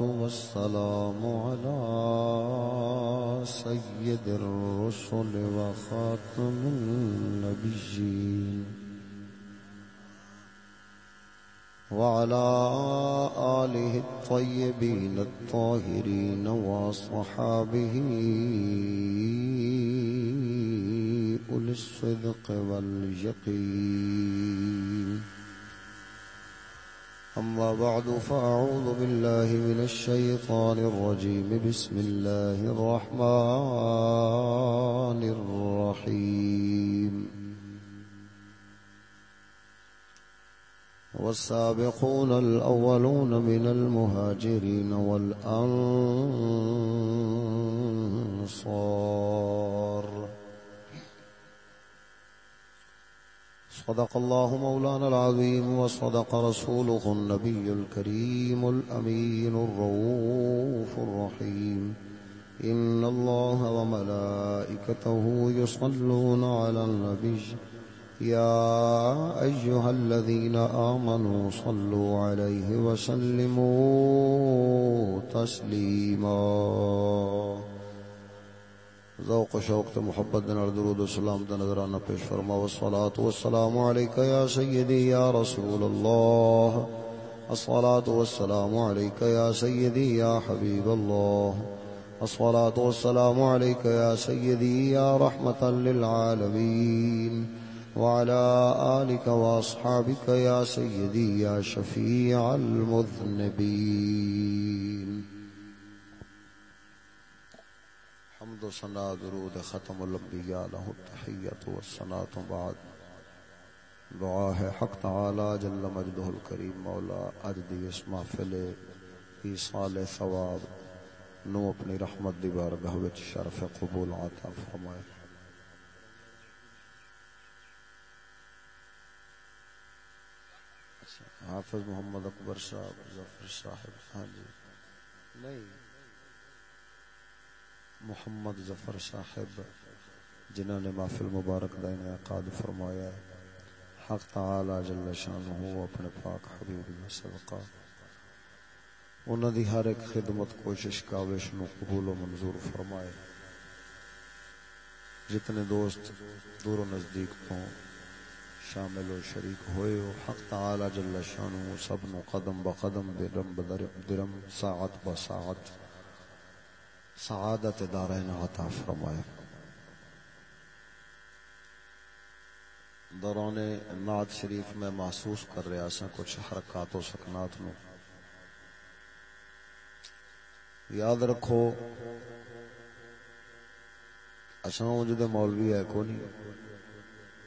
والسلام على سيد الرسل وخاتم النبيين. وعلى آله الطيبين الطاهرين وصحابه أولي الصدق واليقين. أما بعد، فأعوذ بالله من الشيطان الرجيم. بسم الله الرحمن الرحيم. والسابقون الأولون من المهاجرين والأنصار. صدق الله مولانا العظيم وصدق رسوله النبي الكريم الأمين الروف الرحيم. إن الله وملائكته يصلون على النبي. يا أيها الذين آمنوا صلوا عليه وسلموا تسليما. ذوق و شوق تے محبت دے نال درود و سلام دا نظرانہ پیش فرما، والصلاة والسلام علیکہ یا سیدی، یا رسول اللہ. الصلاة والسلام علیکہ یا سیدی، یا حبیب اللہ. الصلاة والسلام علیکہ یا سیدی، یا رحمتا للعالمین. وعلى آلك وأصحابك يا سيدي يا شفيع المذنبين حمد و سنا درود ختم الانبیاء له التحیت و السنات بعد. دعا ہے حق تعالی جل مجدہ الکریم مولا اج دی اس محفل ایصال ثواب نو اپنی رحمت دی بارگاہ وچ شرف قبول عطا فرمائے. حافظ محمد اکبر صاحب، ظفر صاحب ہاں جی. نہیں. محمد ظفر صاحب، جنہوں نے محفل مبارک کا انعقاد فرمایا حق تعالی جل شانہ اپنے پاک حبیب میں صدقہ۔ انہوں دی ہر ایک خدمت کوشش کاوش نو قبول و منظور فرمائے۔ جتنے دوست دور و نزدیک تو شامل و شریک ہوئے ہو حق تعالی جل شانہ سب نو قدم بقدم، درم بدرم ساعت بساعت سعادت دارین عطا فرمائے۔ دوران نعت شریف میں محسوس کر رہا سا کچھ حرکات و سکنات نو۔ یاد رکھو اساں جدے مولوی ہے کو نہیں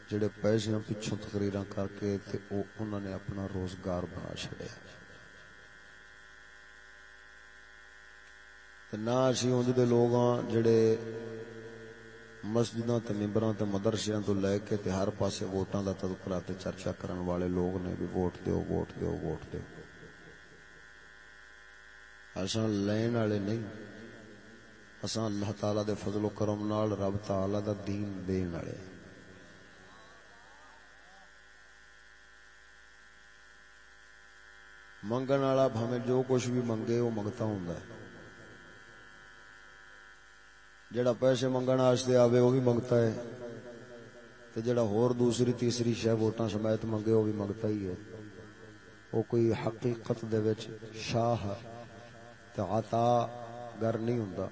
جڑے پیسے پچھوں تقریر کر کے تے او انہوں نے اپنا روزگار بنا چڑیا نہ اسی انج دے لوگ ہاں جڑے مسجداں تے ممبراں تے مدرسیاں تو لے کے تے ہر پاسے ووٹاں دا تذکرہ تے چرچا کرن والے لوگ نے بھی ووٹ دیو ووٹ دیو ووٹ دیو اساں لین والے نہیں اساں اللہ تعالی دے فضل و کرم نال رب تعالی دا دین دین والے منگن والا بھاویں جو کچھ بھی منگے وہ منگتا ہوں جڑا پیسے منگن واسطے آوے وہ بھی منگتا ہے۔ تے جڑا ہور دوسری تیسری شے ووٹاں سمیت منگے وہ بھی منگتا ہی ہے۔ وہ کوئی حقیقت دے وچ شاہ تے عطا گر نہیں ہوندا۔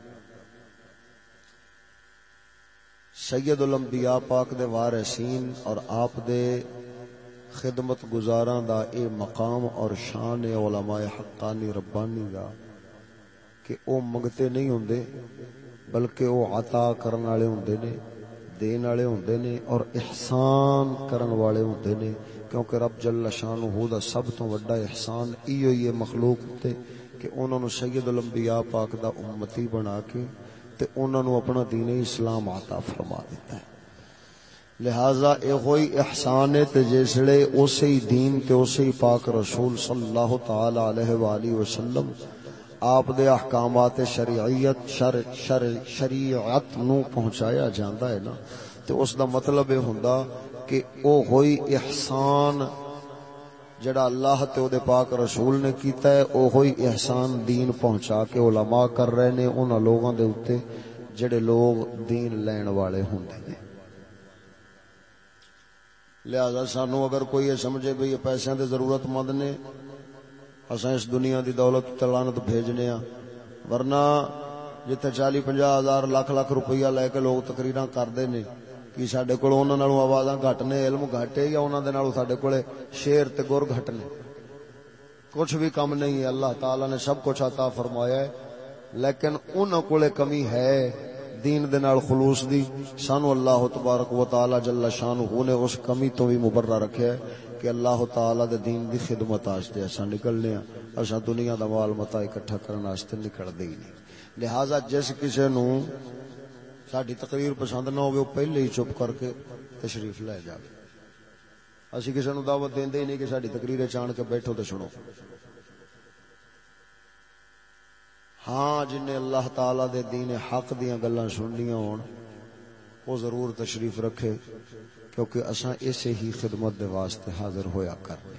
سید الانبیاء پاک دے وارثین اور آپ دے خدمت گزاراں دا اے مقام اور شان علماء حقانی ربانی دا کہ او منگتے نہیں ہوندے۔ بلکہ او عطا کرن والے ہوندے نے، دین والے ہوندے نے اور احسان کرن والے ہوندے نے۔ کیونکہ رب جل شانہ دا سب تو بڑا احسان ایو ہی مخلوق تے کہ انہاں نو سید الانبیاء پاک دا امتی بنا کے تے انہاں نو اپنا دین اسلام عطا فرما دیتا ہے۔ لہذا اے ہوئی احسان ہے تے جسڑے اسی دین تے اسی پاک رسول صلی اللہ تعالی علیہ والہ وسلم آپ دے احکامات شریعت شر شر، شریعت نو پہنچایا جاندا ہے نا۔ تے اس دا مطلب یہ ہوندا کہ او ہوئی احسان جڑا اللہ تے او دے پاک رسول نے کیتا ہے اوہی احسان دین پہنچا کے علماء کر رہے نے انہاں لوگاں دے اوتے جڑے لوگ دین لین والے ہوندے نے۔ لہذا سانو اگر کوئی یہ سمجھے بھئی یہ پیسے دے ضرورت مند نے اساں اس دنیا دی دولت تلانت بھیجنے ہاں۔ ورنہ جتھے چالی پنجا ہزار لاکھ لاکھ روپیہ لے کے لوگ تقریراں کردے نے کہ سڈے کو آوازاں گھٹ نے، علم گھٹ ہے یا انہوں نے سڈے کو شیر تے گر گھٹ نے؟ کچھ بھی کم نہیں ہے۔ اللہ تعالی نے سب کچھ عطا فرمایا ہے۔ لیکن ان کو کمی ہے۔ دین دے نال خلوص دی۔ سانو اللہ تبارک و تعالی جل شانہ نے اس کمی تو بھی مبرہ رکھیا ہے۔ کہ اللہ تعالی دے دین دی خدمت واسطے اساں نکلنے ہاں اساں دنیا دا مال متا اکٹھا کرن واسطے نکل دے نہیں۔ لہذا جس کسے نو ساری تقریر پسند نہ ہوگی وہ پہلے ہی چپ کر کے تشریف لے جائے اسی کسی نو دعوت دیں ہی نہیں کہ ساری تقریر چان کے بیٹھو تو سنو۔ ہاں جن اللہ تعالی دے دین حق دیا گلا سننیا ہون وہ ضرور تشریف رکھے۔ کیونکہ اساں اسے ہی خدمت دے واسطے حاضر ہویا کرنے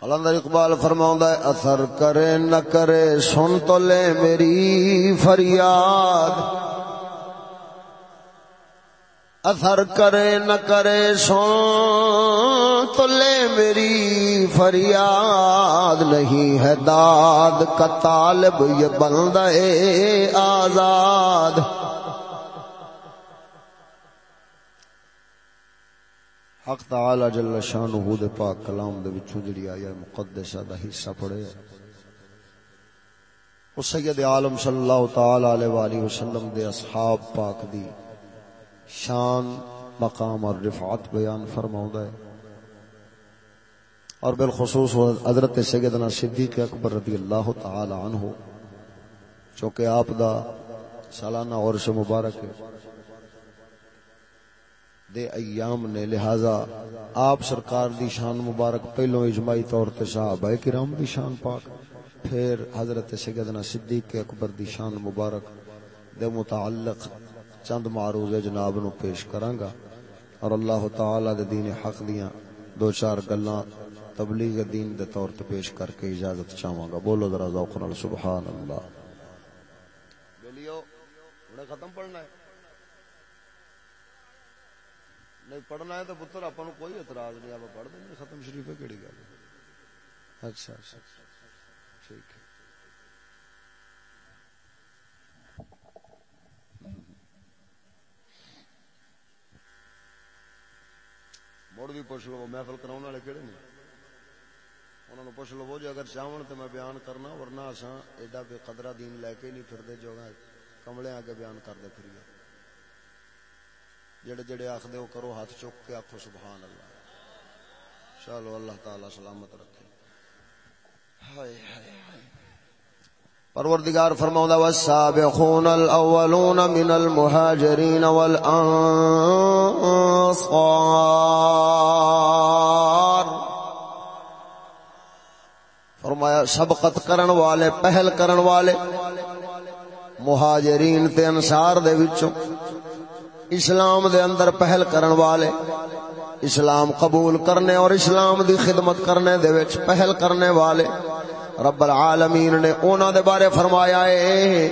قلندر اقبال فرماؤں ہے، اثر کرے نہ کرے سن تو لے میری فریاد۔ اثر کرے نہ کرے سن تو لے میری فریاد۔ نہیں ہے داد کا طالب، یہ بندہ آزاد۔ حق تعالی جل شانہ دے پاک کلام دے وچوں جڑی آیا مقدسہ دا حصہ پڑھے او سید عالم صلی اللہ تعالی علیہ والہ وسلم دے اصحاب پاک دی شان مقام اور رفعت بیان فرماوندا ہے۔ اور بالخصوص حضرت سیدنا صدیق اکبر رضی اللہ تعالی عنہ، چونکہ آپ دا سالانہ اور سے مبارک ہے۔ دے ایام نے، لہذا آپ سرکار دی شان مبارک پہلو اجماعی طور تے صحابہ کرام دی شان پاک، پھر حضرت سیدنا صدیق اکبر دی شان مبارک دے متعلق چند معروض جناب نو پیش کراں گا اور اللہ تعالی دے دین حق دیاں دو چار گلاں تبلیغ دین دے طور تے پیش کر کے اجازت چاہواں گا۔ بولو ذرا ذوق نال، سبحان اللہ۔ ختم پڑھنا ہے۔ نہیں پڑھنا ہے تو پتر آپ کوئی اعتراض نہیں، آپ پڑھ دیں ختم شریف ہے؟ کہڑی گل اچھا اچھا ٹھیک ہے۔ مڑ بھی پوچھ لو محفل کراؤ والے کہڑے نے؟ انہوں نے پوچھ لو جی اگر چاہن تو میں بیان کرنا، ورنہ اصا ایڈا بے قدرہ دین لے کے نہیں پھرتے، جو کملے آ کے بیان کرتے پھر جڑے جڑے آخ دے کرو ہاتھ چک کے آخو سبحان اللہ۔ چلو اللہ تعالی سلامت رکھے۔ ہائے ہائے ہائے۔ پروردگار فرماؤں دا والسابقون الاولون من المہاجرین والانصار۔ فرمایا، سبقت کرن والے، پہل کرن والے، مہاجرین تے انصار دے وچوں۔ اسلام دے اندر پہل کرن والے، اسلام قبول کرنے اور اسلام دی خدمت کرنے دے وچ پہل کرنے والے۔ رب العالمین نے اونا دے بارے فرمایا ہے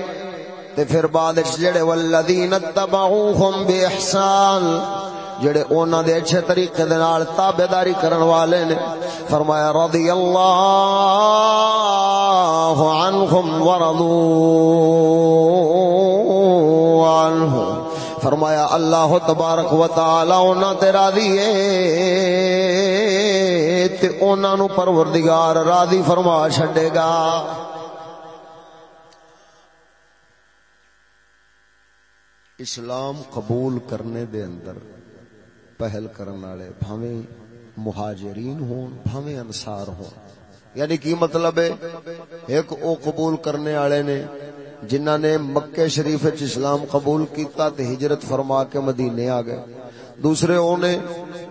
تے پھر بعد جڑے والذین اتبعوہم بی احسان جڑے اونا دے اچھے طریقے دے نال تابعداری کرن والے نے، فرمایا رضی اللہ عنہم ورضوا عنہم۔ فرمایا اللہ تبارک و تعالی انہاں تے راضی ہے۔ تے انہاں نو پروردگار راضی فرما چھڈے گا۔ اسلام قبول کرنے دے اندر پہل کرن والے بھاویں مہاجرین ہون، بھاویں انصار ہون۔ یعنی کی مطلب ہے؟ ایک او قبول کرنے والے نے جنہ نے مکہ شریف اسلام قبول کیتا تے ہجرت فرما کے مدینے آ گئے۔ دوسرے اونے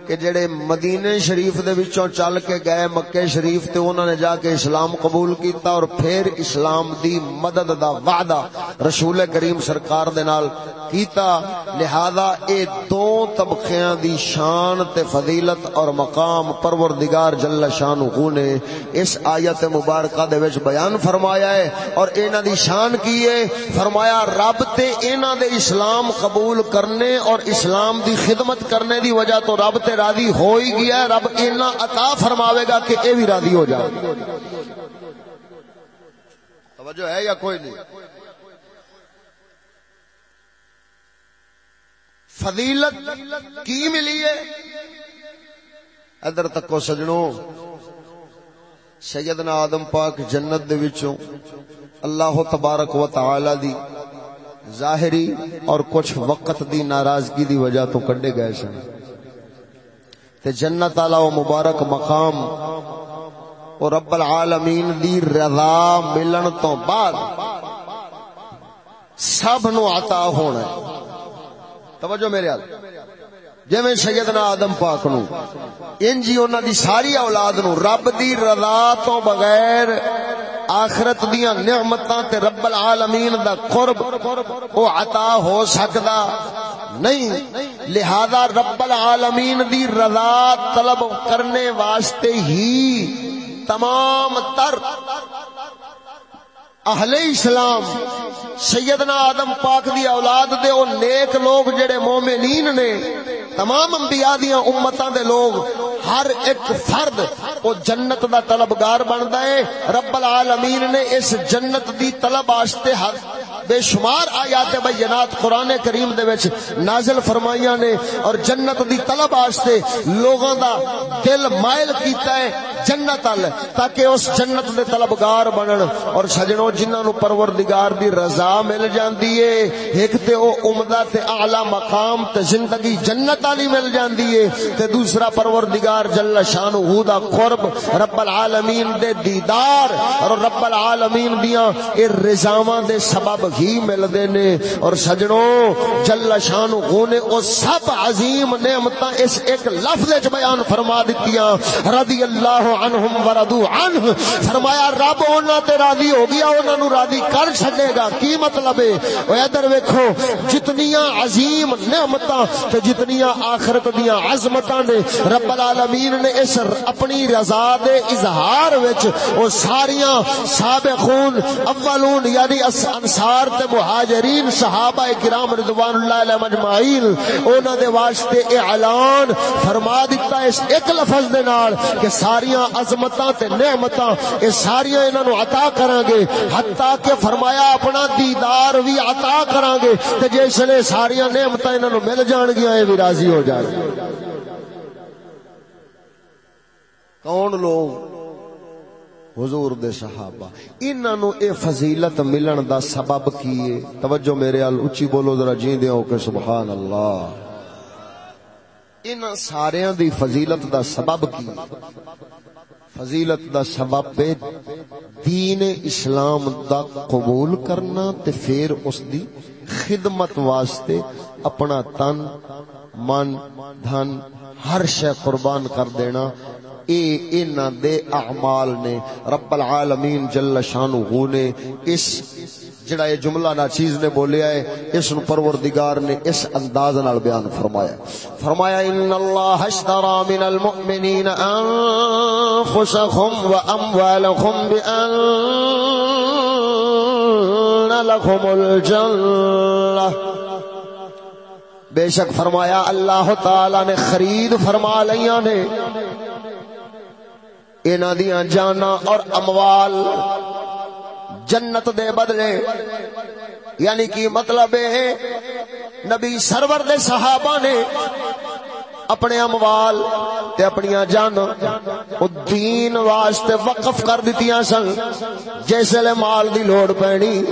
کہ جڑے مدینے شریف دے وچوں چل کے گئے مکہ شریف تے انہوں نے جا کے اسلام قبول کیتا اور پھر اسلام دی مدد دا وعدہ رسول کریم سرکار دے نال کیتا، لہذا اے دو طبقیاں دی شان تے فضیلت اور مقام پروردگار جل شانہ نے اس آیت مبارکہ دے وچ بیان فرمایا ہے اور انہاں دی شان کی ہے؟ فرمایا، رب تے انہاں دے اسلام قبول کرنے اور اسلام دی خدمت کرنے دی وجہ تو رب تے راضی ہو ہی گیا ہے رب انہاں عطا فرماوے گا کہ اے بھی راضی ہو جائے توجہ ہے یا کوئی نہیں؟ فضیلت کی ملی ہے؟ ادھر تک سجنوں، سیدنا آدم پاک جنت دے وچوں اللہ تبارک و تعالی دی ظاہری اور کچھ وقت دی ناراضگی دی وجہ تو کڈے گئے سن۔ تے جنت والا و مبارک مقام اور رب العالمین دی رضا ملن تو بعد سب نو عطا ہونا ہے۔ توجہ میرے حال جی سیدنا آدم پاک نو، ان جی انہاں دی ساری اولاد نو رب دی رضا تو بغیر آخرت دیا نعمتاں تے رب العالمین دا قرب او عطا ہو سکدا۔ نہیں. لہذا رب العالمین دی رضا طلب کرنے واسطے ہی تمام تر اہل اسلام، سیدنا آدم پاک دی اولاد دے او نیک لوگ جڑے مومنین نے، تمام انبیاء دیاں امتاں دے لوگ، ہر ایک فرد او جنت دا طلبگار بندا ہے۔ رب العالمین نے اس جنت دی طلب واسطے بے شمار آیات بینات قرآن کریم دے وچ نازل فرمائیاں نے اور جنت دی طلب واسطے لوگاں دا دل مائل کیتا ہے جنت ال، تاکہ اس جنت دے طلبگار بنن اور سجنوں جنہاں نو پروردگار دی رضا مل جاندی ہے، ایک تے او عمدہ تے اعلی مقام تے زندگی جنت والی مل جاندی ہے تے دوسرا پروردگار جل شانہ دا قرب رب العالمین دے دیدار اور رب العالمین دیاں اے رضاواں دے سبب ہی ملدے نے۔ اور سجنوں، جل شانہ نے او سب عظیم نعمتاں اس ایک لفظ وچ بیان فرما دتیاں۔ رضی اللہ عنہم ورضوا عنہ۔ فرمایا، رب انہاں تے راضی ہو گیا انہاں نو راضی کر چھڈے گا۔ کی مطلب ہے؟ او ادھر ویکھو، جتنیاں عظیم نعمتاں تے جتنیاں آخرت دیاں عظمتاں نے، رب العالمین نے اس اپنی رضا دے اظہار وچ او ساریاں سابقون اولون یعنی انصار انصار تے مہاجرین، صحابہ کرام رضوان اللہ علیہ مجمعین، انہاں دے واسطے اعلان فرما دیتا اس ایک لفظ دے نال کہ ساریاں عظمتاں تے نعمتاں، اے ساریاں انہاں نو عطا کران گے حتیٰ کہ فرمایا اپنا دیدار بھی عطا کران گے تے جس لے ساریاں نعمتاں انہاں نو مل جان گیاں، اے بھی راضی ہو جان کون لوگ؟ حضور دے صحابہ، انہاں نو اے فضیلت ملن دا سبب کیے توجہ میرے ال اونچی بولو، ذرا جیندے ہو کہ سبحان اللہ۔ انہاں ساریاں دی فضیلت دا سبب کی؟ فضیلت دا سبب دین اسلام دا قبول کرنا تے پھر اس دی خدمت واسطے اپنا تن، من، دھن ہر شے قربان کر دینا۔ اے انہاں دے اعمال نے رب العالمین جل شانہ نے اس جڑا یہ جملہ نا چیز نے بولیا ہے، اس پروردگار نے اس انداز نال بیان فرمایا۔ فرمایا، ان اللہ اشترى من المؤمنین انفسهم واموالهم بان لهم الجنہ۔ بے شک فرمایا، اللہ تعالی نے خرید فرما لیاں نے۔ انہاں دیاں جانا اور اموال جنت دے بدلے۔ یعنی کی مطلب ہے، نبی سرور دے صحابہ نے اپنے اموال تے اپنی جان او دین واسطے وقف کر دتیاں سن۔ جیسے لے مال دی لوڑ پینی،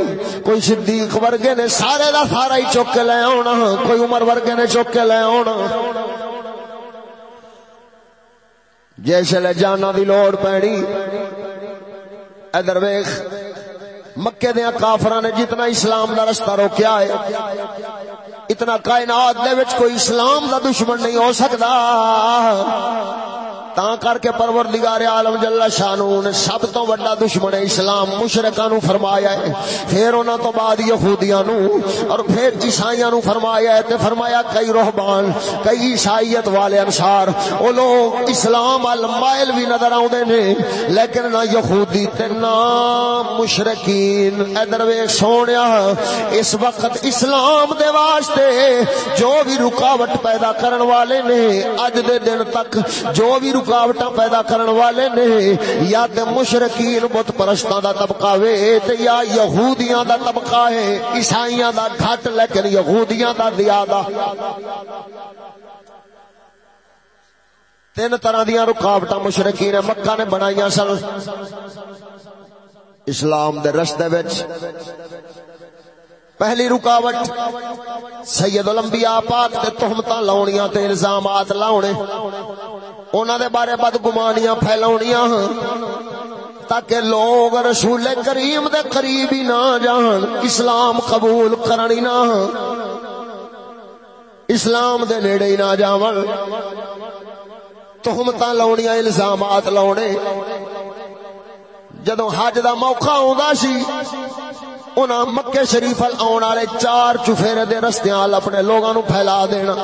کوئی صدیق ورگے نے سارے دا سارا ہی چک کے لے آنا کوئی عمر ورگے نے چک کے لے آنا جیسے لے جانا دی لوڑ پینی ادھر ویخ مکے دیا کافرا نے جتنا اسلام دا رستہ روکیا ہے، اتنا کائنات دے وچ کوئی اسلام دا دشمن نہیں ہو سکتا تا کر کے پروردگار عالم جل شانو نے سب تو بڑا دشمن اسلام مشرکاں نو فرمایا ہے۔ پھر انہاں تو بعد یہودیاں نو اور پھر عیسائیاں نو فرمایا ہے تے فرمایا کئی رہبان کئی عیسائیت والے انصار، او لوگ اسلام ال مائل بھی نظر اوندے نے، لیکن نہ یہودی تے نہ مشرکین۔ ادھر ویکھ سونیا، اس وقت اسلام دے واسطے جو بھی رکاوٹ پیدا کرن والے نے، اج دے دن تک جو بھی رکاوٹ پیدا کرن والے نے، یا تے مشرکین بت پرستاں دا طبقہ وے، تے یا یہودیاں دا طبقہ ہے، عیسائیاں دا گھٹ، لیکن یہودیاں دا زیادہ۔ تین طرح دیا رکاوٹ مشرقین مکہ نے بنائی سن۔ اسلام دے رستے وچ پہلی رکاوٹ، سید الانبیاء پاک تے تہمتاں لاونیاں تے الزامات لاونے۔ انہاں دے بارے بدگمانیاں پھیلاونیاں ہاں، تاکہ لوگ رسول کریم دے قریب ہی نہ جان، اسلام قبول کرنی نہ ہاں۔ اسلام دے نیڑے ہی نہ جاون۔ تہمتاں لاونیاں، الزامات لاونے۔ جدوں حج دا موقع ہوندا سی انہاں مکے شریف آن والے چار چفیرے دے رستیاں اپنے لوگاں نو پھیلا دینا۔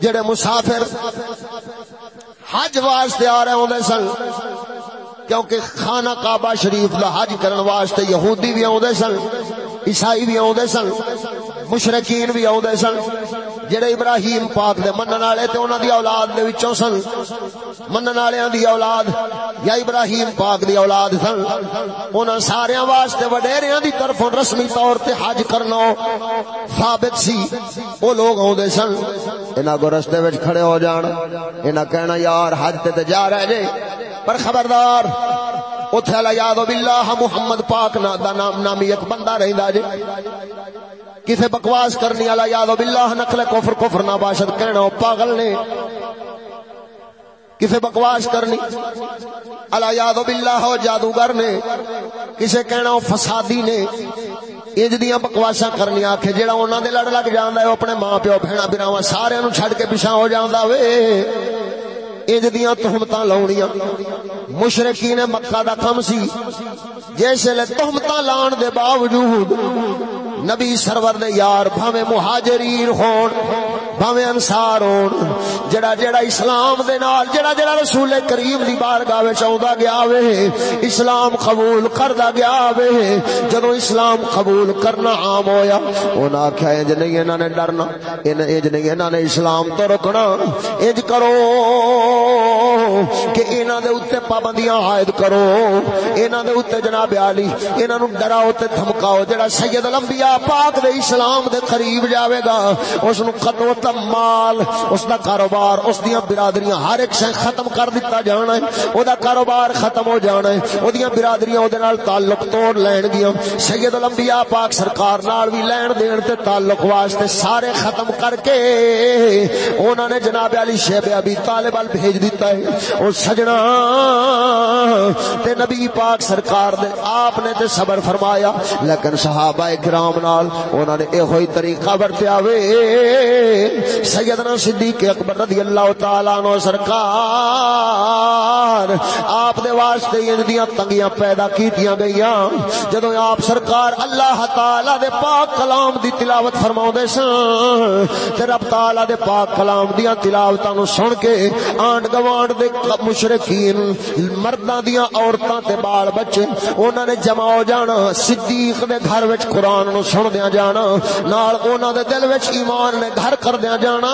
جڑے مسافر حج واسطے آ رہے ہوندے سن، کیونکہ خانہ کعبہ شریف دا حج کرن واسطے یہودی بھی آوندے سن، عیسائی بھی آوندے سن۔ مشرکین بھی آوندے سن، جڑے ابراہیم پاک دے منن والے تے انہاں دی اولاد دے وچوں سن۔ منن والیاں دی اولاد یا ابراہیم پاک دی اولاد سن۔ انہاں سارے واسطے وڈیریاں دی طرفوں رسمی طور تے حج کرنا ثابت سی۔ او لوگ اوندے سن، انہاں کو رستے وچ کھڑے ہو جان۔ انہاں کہنا، یار حج تے تے جا رہے جے۔ پر خبردار اتھے اللہ یاد باللہ، محمد پاک نا دا نام نامی ایک بندہ رہندا جے۔ کسے بکواس کرنی والا یاد ہو باللہ نقل کفر کفر نہ باشد کہنا او پاگل نے۔ کسے بکواس کرنی؟ اللہ یاد باللہ ہو، جادوگر نے۔ کسے کہنا، او فسادی نے۔ انج دیاں بکواساں کرنی آکھے، جیڑا انہاں دے لڑ لگ جاندا ہے، او اپنے ماں پیو بہنا براواں سارے نو چھڈ کے پیچھے ہو جاندا وے۔ انج دیاں تہمتاں لاونیاں مشرکین مکہ دا کم سی۔ جیسے لے تہمتاں لان دے باوجود نبی سرور دے یار بھاویں مہاجرین ہون، بھاویں انصار ہون۔ جڑا جڑا اسلام دے نال، جڑا جڑا رسول کریم دی بارگاہ وچ اوندا گیا وے، اسلام قبول کردا گیا وے۔ جدوں اسلام قبول کرنا عام ہویا، انہاں آکھیا انج نہیں انہاں نے ڈرنا انج نہیں انہاں نے اسلام تو رکنا۔ انج کرو کہ انہاں دے اوتے پابندیاں عائد کرو۔ انہاں دے اوتے جناب علی انہاں نو ڈراؤ تے دھمکاؤ۔ جڑا سید الانبیاء پاک دے اسلام دے قریب جاوے گا، اس نو قتل و مال، اس دا کاروبار، اس دیاں برادریاں، ہر ایک شے ختم کر دتا جانا ہے، او دا کاروبار ختم ہو جانا ہے، او دیاں برادریاں او دے نال تعلق توڑ لین گیاں۔ سید الانبیاء پاک سرکار نال بھی لین دین تے تعلق واسطے سارے ختم کر کے انہوں نے جناب علی شیب ابی طالب ال بھیج دیتا ہے۔ او سجنا تے نبی پاک سرکار دے آپ نے تے صبر فرمایا، لیکن صحابہ کرام نال انہوں نے یہ ہوئی طریقہ برتیا وے۔ سیدنا صدیق اکبر رضی اللہ تعالی عنہ سرکار آپ دے واسطے ان تنگیاں پیدا کیتیاں گئیاں۔ جدوں آپ سرکار اللہ تعالی دے پاک کلام دی تلاوت فرماوندے سن، تے رب تعالی دے پاک کلام دیاں تلاوتاں نو سن کے آنڈ گوانڈ دے مشرکین، مرداں دیاں عورتاں تے بال بچے، انہاں نے جمع ہو جانا، صدیق دے گھر وچ قرآن نو سن دیا جانا، نال انہاں دے دل وچ ایمان نے گھر کر دیا جانا۔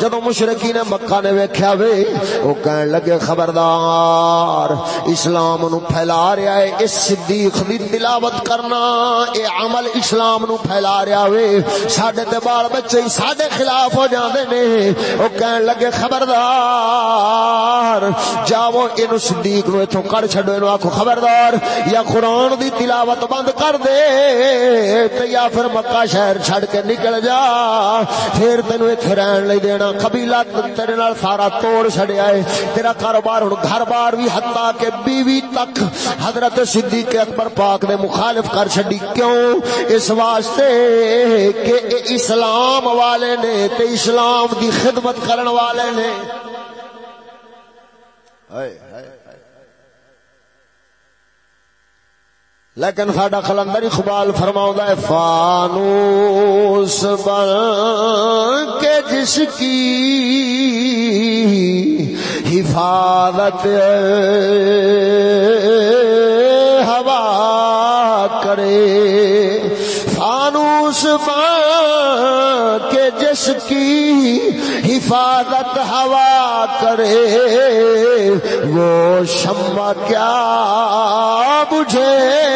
جدو مشرقی نے مکہ نے ویکھیا وے، او کہن لگے، خبردار، اسلام نو پھیلا رہا ہے، اس صدیق دی تلاوت کرنا، اے عمل اسلام نو پھیلا رہا وے۔ ساڈے تے بال بچے ساڈے خلاف ہو جاندے نے۔ او کہن لگے، خبردار، جاؤ اینو صدیق نو ایتھوں کر چھڈو اینو آکھو، خبردار، یا قرآن دی تلاوت بند کر دے۔ تے یا پھر مکہ شہر چھڑ کے نکل جا۔ پھر تینو ایتھے رہن لئی دینا۔ قبیلہ تیرے نال سارا توڑ چھڑیا ہے۔ تیرا کاروبار ہن گھر بار بھی حتا کہ بیوی تک حضرت صدیق اکبر پاک نے مخالف کر چھڈی۔ کیوں؟ اس واسطے کہ اسلام والے نے، تے اسلام دی خدمت کرن والے نے۔ ہائے ہائے۔ لیکن ساڈا خلندر اقبال فرماؤں ہے، فانوس بن کے جس کی حفاظت ہوا کرے۔ فانوس بن کے جس کی حفاظت ہوا کرے۔ وہ شمع کیا بجھے؟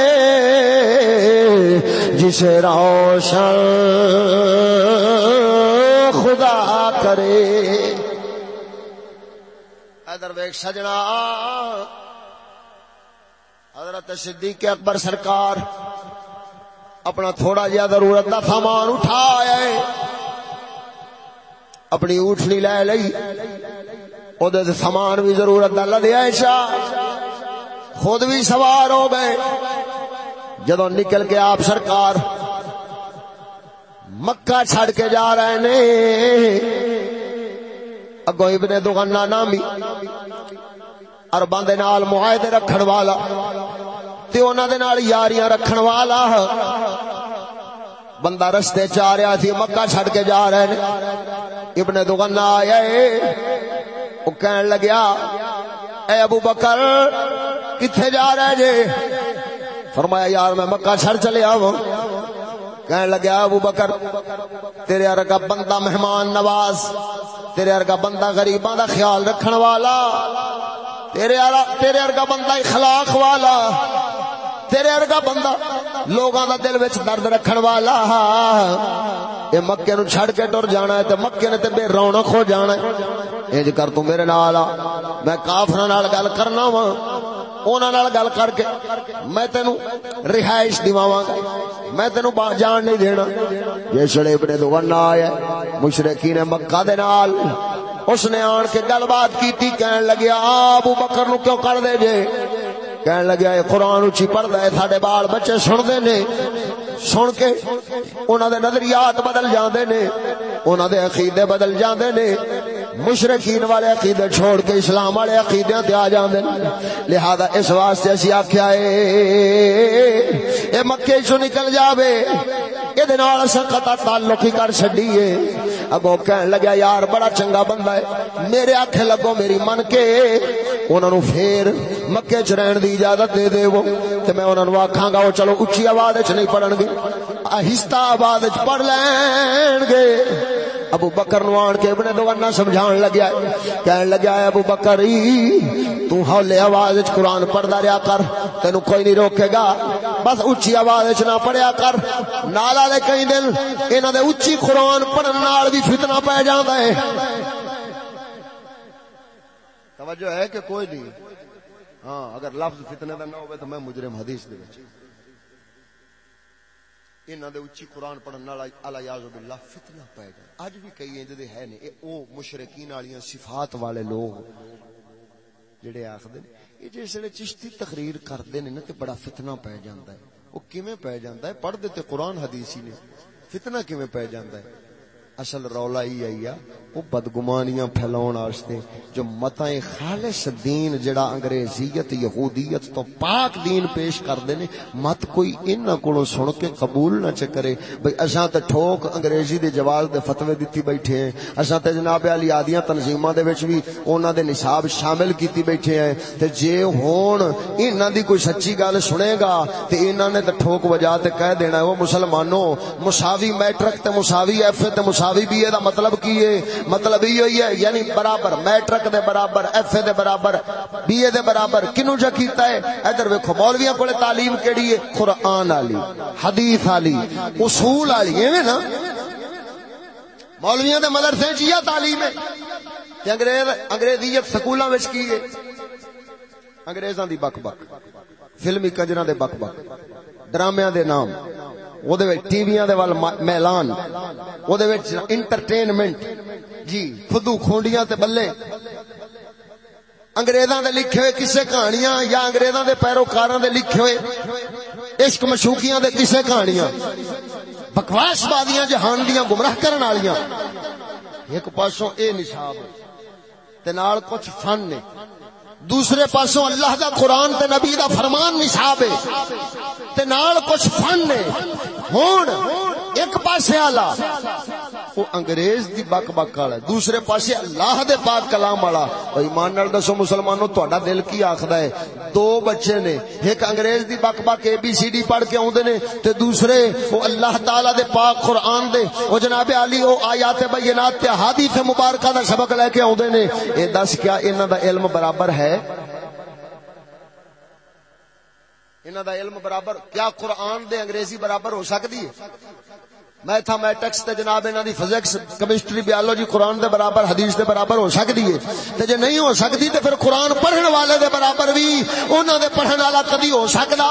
جسے روشن خدا کرے۔ ادر ویک سجنا۔ حضرت صدیق اکبر سرکار اپنا تھوڑا جہا ضرورت کا سامان اٹھایا اپنی اٹھنی لے لئی۔ سامان بھی ضرورت کا لدیا شاہ۔ خود بھی سوار ہو گئے۔ جدو نکل کے آپ سرکار مکہ چھڑ کے جا رہے نے اگو ابن دغنا نامی اور بندے نال معاہدے رکھن والا تے انہاں دے نال یاریاں رکھن والا بندہ رستے چ رہا سی، مکہ چھڑ کے جا رہے نے۔ ابن دغنا آیا اے او کہن لگیا، اے ابو بکر، کتھے جا رہے جے؟ فرمایا، یار میں مکہ چھڑ چلے آؤں کہنے لگا ابو بکر، تیرے ارگا بندہ مہمان نواز، تیرے ارگا بندہ غریباں دا خیال رکھن والا، تیرے تیرے ارگا بندہ اخلاق والا، تیرے ارگا بندہ لوگاں دا دل وچ درد رکھن والا، اے مکے نو چھڑ کے ٹر جانا ہے تے مکے نے تے بے رونق ہو جانا ہے۔ انج کر تو میرے نال آ، میں کافراں نال گل کرنا واں۔ وا انہوں گل کر کے میں تینو رہائش دواواں گا۔ میں تینو جان نہیں دینا۔ جسے ابن دونا آیا مشرقی نے مکہ دے نال۔ اس نے آن کے گل بات کی کہن لگیا ابو بکر نو کیوں کر دے جے؟ کہن لگیا، یہ قرآن اچھی پڑھتا ہے سارے بال بچے سنتے نے۔ سن کے انہوں دے نظریات بدل جاندے نے۔ انہوں دے عقیدے بدل جاندے نے۔ مشرقین والے عقیدے چھوڑ کے اسلام والے عقیدے تے آ جاندے لہذا اس واسطے اسی آکھیا اے اے مکے چوں نکل جاوے اے دے نال اساں قطع تعلق ہی کر چھڈیے۔ اگو کہن لگا یار بڑا چنگا بندہ ہے، میرے آکھے لگو میری من کے۔ انہاں نو پھر مکے چ رہن دی اجازت دے دے وہ تے میں انہاں نو آکھاں گا، او چلو اونچی آواز وچ نہیں پڑھن گے، آہستہ آواز وچ پڑھ لین گے۔ ابو بکر نو آن کے ابن دونا سمجھان لگیا کہن لگیا ہے، ابو بکر، تو ہولے آواز وچ قرآن پڑھدا رہیا کر، تینو کوئی نہیں روکے گا۔ بس اونچی آواز وچ نہ پڑھیا کر۔ نال والے کئی دن انہاں دے اونچی قرآن پڑھن نال بھی فتنہ پے جاندا ہے۔ توجہ ہے کہ کوئی نہیں۔ ہاں اگر لفظ فتنے دا نہ ہوے تو میں مجرم حدیث دے وچ۔ انہاں دے اچھی قرآن پڑھن نال الا باللہ فتنہ پے گا اج بھی کئی انج دے ہے نے اے او مشرکین والیاں صفات والے لوگ جڑے آکھدے نے اے جس نے چشتی تقریر کردے نے نا تے بڑا فتنہ پے جاندا ہے۔ او کیویں پے جاندا ہے؟ پڑھ دے تے قرآن حدیث ہی نے۔ فتنہ کیویں پے جاندا ہے؟ اصل رولا ہی آئی وہ بدگمانیاں پھیلاؤن واسطے جو متا خالص دین، جڑا انگریزیت، یہودیت تو پاک دین پیش کردے نے، مت کوئی انہاں کولوں سن کے قبول نہ چکرے بھئی اساں تے ٹھوک انگریزی دے جواز دے فتوی دتی بیٹھے ہیں۔ اساں تے جناب علی آدیاں تنظیماں دے وچ بھی انہاں دے نصاب شامل کیتی بیٹھے ہیں۔ تے جے ہون انہاں دی کوئی سچی گل سنے گا، تے انہاں نے تے ٹھوک وجا تے کہہ دینا ہے وہ مسلمانوں، مساوی میٹرک تے مساوی ایف تے مساوی بی اے دا مطلب کی ہے؟ مطلب یہ ہوئی ہے یعنی برابر، میٹرک دے برابر، ایف اے دے برابر، بی اے دے برابر کنو جا کیتا ہے؟ ادھر ویکھو، مولویاں کولے تعلیم کیڑی ہے؟ قرآن والی حدیث والی اصول والی ایویں نا؟ مولویاں دے مدرسے چ یہ تعلیم ہے تے انگریز انگریزیت سکولاں وچ کی ہے؟ انگریزاں دی بک بک، فلمی کنجراں دے بک بک ڈرامیاں دے نام وہ ٹی وی میلان وہ انٹرٹینمنٹ جی خدو کھونڈیاں تے بلے انگریزاں دے لکھے ہوئے کسے کہانیاں یا انگریزاں دے پیروکاراں دے لکھے ہوئے عشق مشوقیاں دے کسے کہانیاں بکواس بادیاں جہان دیاں گمراہ کرن والیاں ایک پاسوں اے نصاب تے نال کچھ فن نے دوسرے پاسوں اللہ دا قرآن تے نبی دا فرمان نصاب ہے تے نال کچھ فن نے ہون ایک پاسے آلا وہ انگریز دی بک بک والا دوسرے پاسے اللہ دے پاک کلام والا ایمان نال دسو مسلمانوں، تہاڈا دل کی آکھدا ہے؟ دو بچے نے۔ ایک انگریز دی بک بک اے بی سی ڈی پڑھ کے اوندے نے تے دوسرے وہ اللہ تعالی دے پاک قرآن دے۔ او جناب علی، او آیات بینات تے حدیث مبارکہ دا سبق لے کے اوندے نے۔ اے دس کیا انہاں دا علم برابر ہے؟ انہاں دا علم برابر، کیا قرآن دے انگریزی برابر ہو سکتی ہے؟ میتھامیٹکس تے جناب انہاں دی فزکس کیمسٹری، بیولوجی، قرآن دے برابر، حدیث دے برابر ہو سکتی ہے۔ تے جے نہیں ہو سکتی تے پھر قرآن پڑھن والے دے برابر بھی انہاں دے پڑھن والا کدی ہو سکدا۔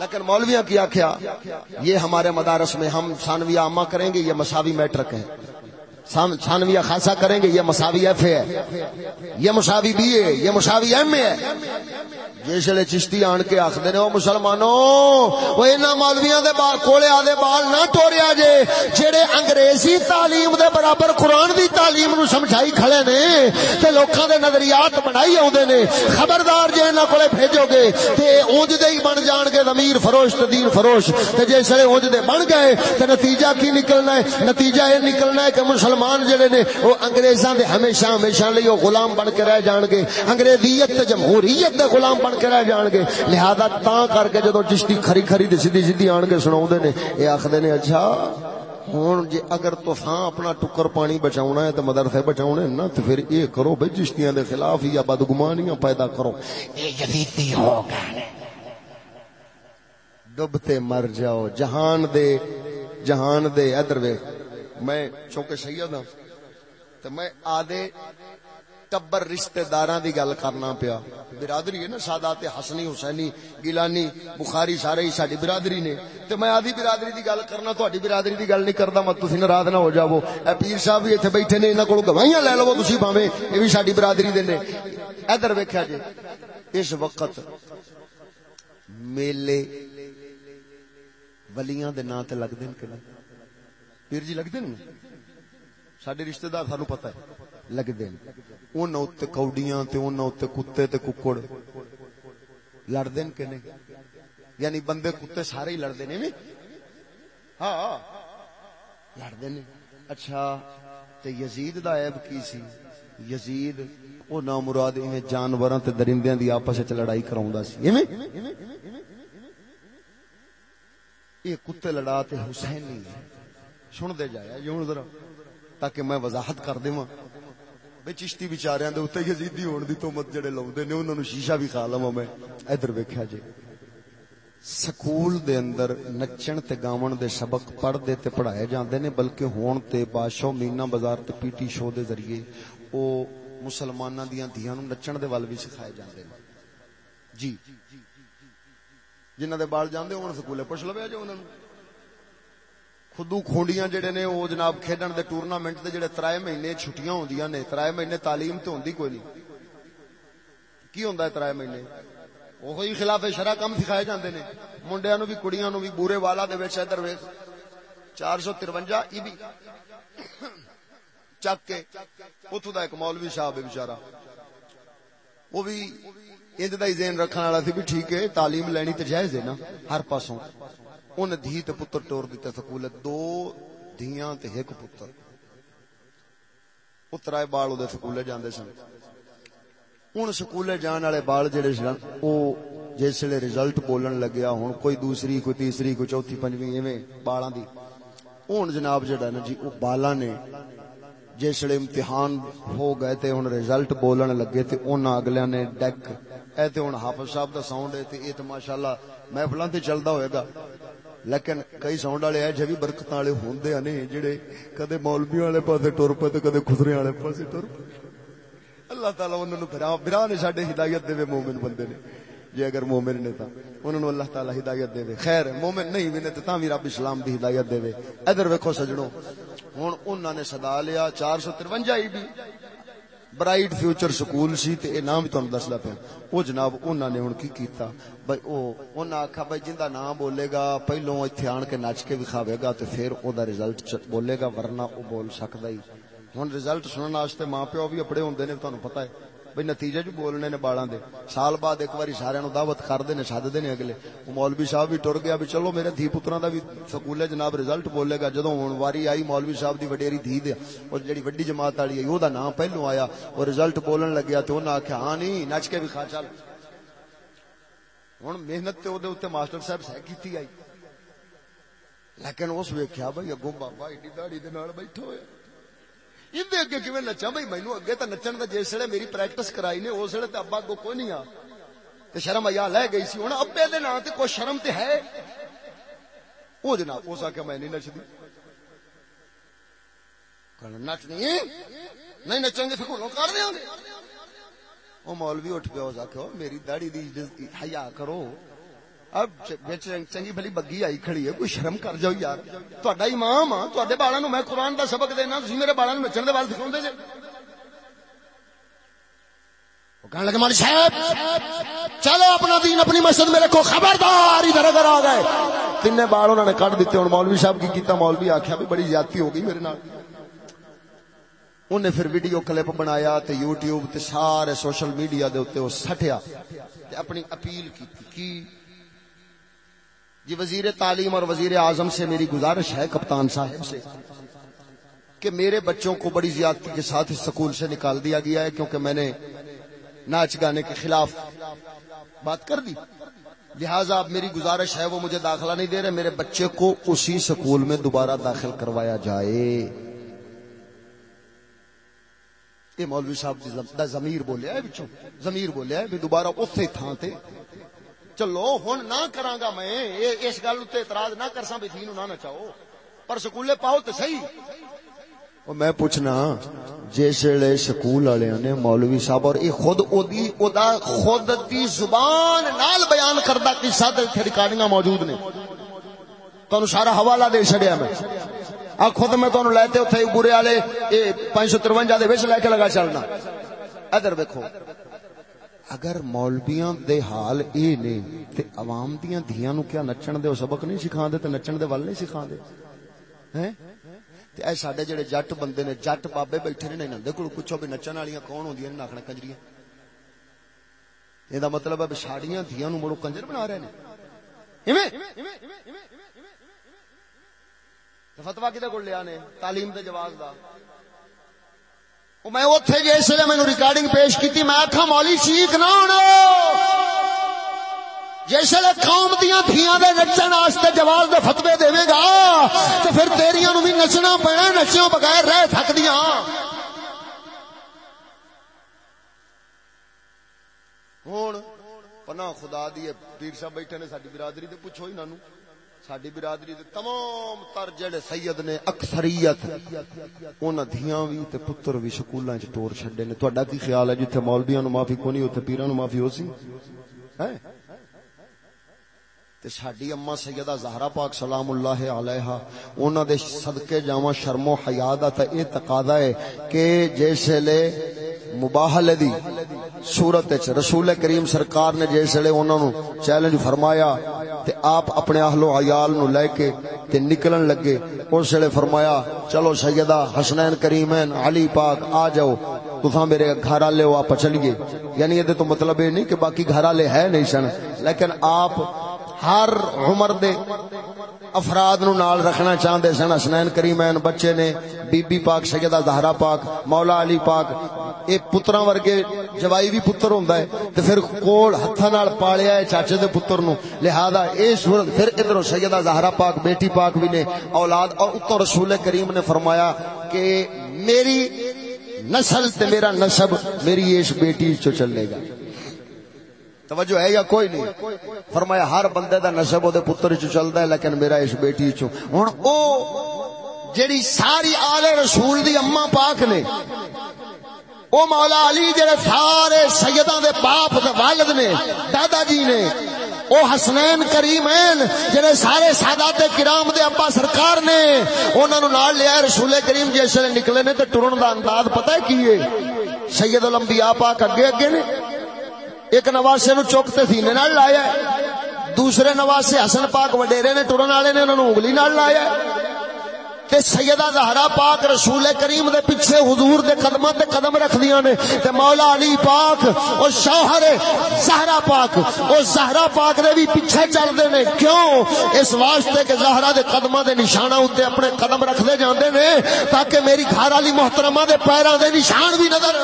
لیکن مولویاں کی آخیا یہ ہمارے مدارس میں ہم ثانویہ عامہ کریں گے، یہ مساوی میٹرک ہے۔ ثانویہ خاصا کریں گے، یہ مساوی ایف اے ہے۔ یہ مساوی بی اے یہ مساوی ایم اے ہے۔ جس ویلے چشتی آن کے آخر نے وہ مسلمانوں وہ انہاں مولویاں کولے آدھے بال نہ ٹوریا جے جڑے انگریزی تعلیم دے برابر قرآن دی تعلیم نو سمجھائی کھڑے نے، تے لوکاں دے نظریات بنائی اوندے نے، خبردار جے انہاں کولے بھیجو گے، تے اونج دے ہی بن جان گے ضمیر فروش تے دین فروش، تے جس ویلے اونج دے بن گئے، تے نتیجہ کی نکلنا ہے؟ نتیجہ یہ نکلنا ہے کہ مسلمان جڑے نے، وہ انگریزاں دے ہمیشہ ہمیشہ لئی وہ غلام بن کے رہ جان گے، انگریزیت تے جمہوریت دے غلام بن کے رہ جان گے لہذا تا کر کے جدو چشتی کھری کھری دی سیدھی سیدھی آن کے سنا نے یہ آخر نے اچھا ہوں جی اگر تساں اپنا ٹکر پانی بچاؤنا ہے تو مدرسے بچاؤنے نا تو پھر یہ کرو بھائی چشتیاں دے خلاف یا بدگمانیاں پیدا کرو یہ جدیدی ہوگا ڈبتے مر جاؤ جہان دے جہان دے ادھر وے میں چونکہ سید ہوں تو میں آدھے ٹبر رشتے دار دی گل کرنا پیا۔ برادری ہے نا سادات حسنی، حسینی، گیلانی، بخاری سارے ہی ساری برادری نے۔ تو میں آدھی برادری دی گل کرنا، تہاڈی برادری دی گل نہیں کردا مت تسی ناراض نہ ہو جاؤ۔ اے پیر صاحب بھی ایتھے بیٹھے نے، انہاں کولوں گواہیاں لے لو تسی بھاویں اے بھی ساری برادری دے نے۔ ادھر ویکھیا جی اس وقت میلے ولیاں دے نام تے لگدے نے پیر جی لگدے نے ساڈے رشتہ دار سانو پتہ ہے۔ لگتے ہیں کوڈیاں کتے تے ککڑ لڑتے کہ نہیں یعنی بندے کتے سارے ہی لڑتے ہیں ہاں لڑتے ہیں اچھا تے یزید دا عیب کی سی یزید او نا مراد ایویں جانوراں تے درندیاں دی آپس وچ لڑائی کراوندا سی ایویں یہ کتے لڑا تے حسین نہیں سن دے جایا یوں ذرا تاکہ میں وضاحت کر دیواں بے چشتی بچاریاں دے اوتے یزیدی ہون دی تہمت جڑے لاوندے نے، انہاں نو شیشہ بھی کھا لواں میں۔ ادھر ویکھیا جی سکول دے اندر نچن تے گاون دے سبق پڑھ دے تے پڑھائے جاندے نے، بلکہ ہون تے بادشاہ مینا بازار تے پی ٹی شو دے ذریعے او مسلماناں دیاں دھیاں نو نچن دے ول بھی سکھائے جاندے نے۔ جی۔ جنہاں دے بال جاندے ہون سکولے، پوچھ لو جو جی انہاں نو خودو کھونڈیاں جڑے نے او جناب کھیڈن دے ٹورنامنٹ دے جڑے ترائے مہینے چھٹیاں ہوندیاں نے ترائے مہینے تعلیم تے ہوندی کوئی نہیں کی ہوندا ہے ترائے مہینے اوہی خلاف شرع کم سکھائے جاندے نے منڈیاں نو بھی کڑیاں نو بھی بورے والا دے وچ ادھر ویکھ 453 ای بھی چک کے اوتھوں دا ایک مولوی صاحب ہے بیچارہ وہ بھی انج دا ہی ذہن رکھن والا سی بھی ٹھیک ہے تعلیم لینی تے جائز ہے نا ہر پاسوں ان دھی تے پتر ٹور دیتے سکول دو دھیاں تے ایک پتر۔ اترائے بال او دے سکولے جاندے سن۔ ہن سکولے جان والے بال جڑے سن، او جس ویلے رزلٹ بولن لگیا، ہن کوئی دوسری، کوئی تیسری، کوئی چوتھی، پنجویں، ایویں بالاں دی۔ ہن جناب جڑا نا جی او بالاں نے جس ویلے امتحان ہو گئے تے ہن رزلٹ بولن لگے تے انہاں اگلیاں نے ڈیک۔ اے تے ہن حافظ صاحب دا ساؤنڈ ہے تے اے تے ماشاءاللہ محفلاں تے چلدا ہوئے گا۔ لیکن کئی ساؤنڈ والے ہے جی برکت والے ہوندے نے جڑے کدے مولوی والے پاسے ٹر پے تے کدے خسرے والے پاسے ٹر اللہ تعالی انہاں نو بھرا بھرا نے ساڈے ہدایت دے مومن بندے نے۔ جے اگر مومن نے تا انہاں نو اللہ تعالی ہدایت دے خیر، مومن نہیں بھی نے تے تاں وی رب اسلام دی ہدایت دے ادھر ویکھو سجنوں ہن انہاں نے صدا لیا 453 ہی بھی برائٹ فیوچر سکول سی تے اے نام تانوں دسدا پیا۔ او جناب انہاں نے ہن کی کیتا؟ بھائی او انہاں آکھا بھائی جیندا نام بولے گا، پہلوں ایتھے آن کے نچ کے وکھاوے گا تے پھر او دا رزلٹ بولے گا، ورنہ او بول سکدا ہی۔ ہن رزلٹ سنن واسطے ماں پیو بھی اپڑے ہوندے نے تانوں پتہ ہے۔ بھئی نتیجے جو بولنے نے بالاں دے۔ سال بعد ایک واری سارے نو دعوت کردے نے سددے نے اگلے۔ مولوی صاحب بھی ٹر گیا بھی، چلو میرے دھی پتراں دا بھی سکولے جناب رزلٹ بولے گا۔ جدوں ہن واری آئی مولوی صاحب دی وڈیری دھی دے، اور جڑی وڈی جماعت والی ہے او دا نام پہلو آیا اور رزلٹ بولن لگیا تے انہاں آکھیا ہاں نہیں، نچ کے بھی کھا، چل۔ ہن محنت تے او دے اوتے ماسٹر صاحب سہ کیتی آئی۔ لیکن اس ویکھیا بھائی اگوں بابا ایڈی داڑھی دے نال بیٹھا ہویا۔ اندے اگے کیویں نچا بھائی مینوں اگے تے نچن دا جس ویلے میری پریکٹس کرائی نے، اس ویلے تے ابا کو کوئی نہیں آ۔ تے شرم آیا لے گئی سی۔ ہن ابے دے نام تے کوئی شرم تے ہے؟ او جناب، اس آکھیا میں نہیں نچدی۔ کہنا نچ نہیں نہیں نچیں گے پھر کر دیاں گے۔ او مولوی اٹھ گیا اس آکھیا، میری داڑھی دی حیا کرو۔ چنگی بھلی بگی آئی کھڑی ہے، کوئی شرم کر جاؤ یار۔ تا امام ہاں تے بالا نو میں قرآن دا سبق دینا تھی میرے بالا نچن دے بال سکھاؤ جی کہنے لگے مالی صاحب، چلو اپنا دین، اپنی مسجد میں رکھو خبردار ادھر ادھر آ گئے۔ تین بال انہوں نے کٹ دیتے ہوں مولوی صاحب کی کیتا، مولوی آخیا بھی بڑی زیادتی ہو گئی میرے نال۔ انہیں پھر ویڈیو کلپ بنایا تے یوٹیوب تے سارے سوشل میڈیا دے اوتے وہ سٹیا اپنی اپیل کی کی جی وزیر تعلیم اور وزیر اعظم سے میری گزارش ہے، کپتان صاحب سے، کہ میرے بچوں کو بڑی زیادتی کے ساتھ اس سکول سے نکال دیا گیا ہے، کیونکہ میں نے ناچ گانے کے خلاف بات کر دی۔ لہذا اب میری گزارش ہے، وہ مجھے داخلہ نہیں دے رہے، میرے بچے کو اسی سکول میں دوبارہ داخل کروایا جائے۔ یہ مولوی صاحب جی، ضمیر بولیا ہے بچوں ضمیر بولیا ہے دوبارہ اتنے تھان تے۔ چلو ہوں نہ کرا میں اس گل تے اعتراض نہ کر سا بھی تھی نہ نچاؤ۔ پر سکولے پاؤ تو صحیح۔ میں پوچھنا، جس ویلے سکول والے نے مولوی صاحب اور یہ خود اودی ادا خود دی زبان نال بیان کردا قصہ تے ریکارڈنگاں موجود نے۔ تانوں سارا حوالہ دے چھڑیا میں۔ آ، خود میں تانوں لیتے اوتھے برے والے، اے 553 دے وچ لے کے لگا چلنا۔ ادھر دیکھو اگر مولویاں دے حال اے نے تے عوام دیاں دھیاں نو کیا نچن دے سبق نہیں سکھا دے، تے نچن دے ول نہیں سکھا دے۔ ہیں؟ تے اے ساڈے جڑے جٹ بندے نے، جٹ بابے بیٹھے نے، انہاں دے کول پوچھو بھی نچن والیاں کون ہوندیاں نے ناکھنا کنجریاں۔ اے دا مطلب ہے ساڈیاں دھیاں نو مڑو کنجر بنا رہے نے۔ ایویں؟ فتوا کدے کول لیا نے؟ تعلیم دے جواز دا۔ میں اتنے گیا اس لیے مینو ریکارڈنگ پیش کی میں آخا مولی چیخ نہ ہونا جس ویلے قوم دیا دیا دے نچن واسطے جواز دے فتوے دے گا تو پھر تیریاں نو بھی نچنا پینا نچیوں بغیر رہ سکدیاں ہوں پناہ خدا دی پیر صاحب بیٹھے نے ساری برادری تے پوچھو ہی نانو ساری برادری دے تمام تر جڑے سید نے اکثریت، انہاں دھیاں وی تے پتر وی سکولاں وچ ٹور چھڈے نے۔ تہاڈا کی خیال ہے جتھے مولویاں نو معافی کونی، اوتھے پیراں نو معافی ہوسی؟ ہیں تے ساڈی اما سیدہ زہرا پاک سلام اللہ علیہا، انہاں دے صدقے جاواں شرم و حیا دا تے اے تقاضا ہے کہ جیسے لے مباہلے دی صورت وچ رسول کریم سرکار نے جیسے لے انہاں نو چیلنج فرمایا تے آپ اپنے اہل و عیال نو لے کے تے نکلن لگے۔ اس ویلے فرمایا، چلو سیدہ حسنین کریمین علی پاک آ جاؤ۔ تساں میرے گھر والے ہو آپ چلیے۔ یعنی یہ تو مطلب یہ نہیں کہ باقی گھر والے ہے نہیں سن، لیکن آپ ہر عمر دے افراد نو نال رکھنا چاہندے سن۔ حسنین کریمین بچے نے، بی بی پاک، سیدہ زہرا پاک، مولا علی پاک، اے پتراں ورگے جوائی بھی پتر ہوندا ہے تے پھر کول ہتھاں نال پالیا ہے چاچے دے پتر نو۔ لہذا اے صورت پھر ادھر سیدہ زہرا پاک، بیٹی پاک بھی نے اولاد، اور اتوں رسول کریم نے فرمایا کہ میری نسل تے میرا نسب میری اس بیٹی چو چلے گا۔ توجہ ہے یا کوئی نہیں؟ فرمایا، ہر بندے دا نسب دے پتر چ چلدا ہے، لیکن میرا اس بیٹی چ ہن او جڑی ساری آل رسول دی اما پاک نے، او مولا علی جڑے سارے سیداں دے باپ دے والد نے، دادا جی نے، او حسنین کریمین جڑے سارے سادات کرام دے ابا سرکار نے، انہاں نو نال لیا رسول کریم جس نے نکلے نے تے ٹرن دا انداز پتہ ہے کی ہے؟ سید الانبیاء پاک اگے اگے نے۔ ایک نواسے نو چوکتے سینے نال لایا دوسرے نواسے حسن پاک وڈیرے نے، ٹرن والے نے، انہاں نو انگلی نال لایا تے سیدہ زہرا پاک رسول کریم دے پیچھے حضور دے قدماں تے قدم رکھ دیاں نے، تے مولا علی پاک او شوہر زہرا پاک، او زہرا پاک دے بھی پیچھے چل دے نے۔ کیوں؟ اس واسطے کہ زہرا دے قدماں دے نشاناں اوتے اپنے قدم رکھ دے جاندے نے، تاکہ میری گھر والی محترمہ دے پیراں دے نشان بھی نظر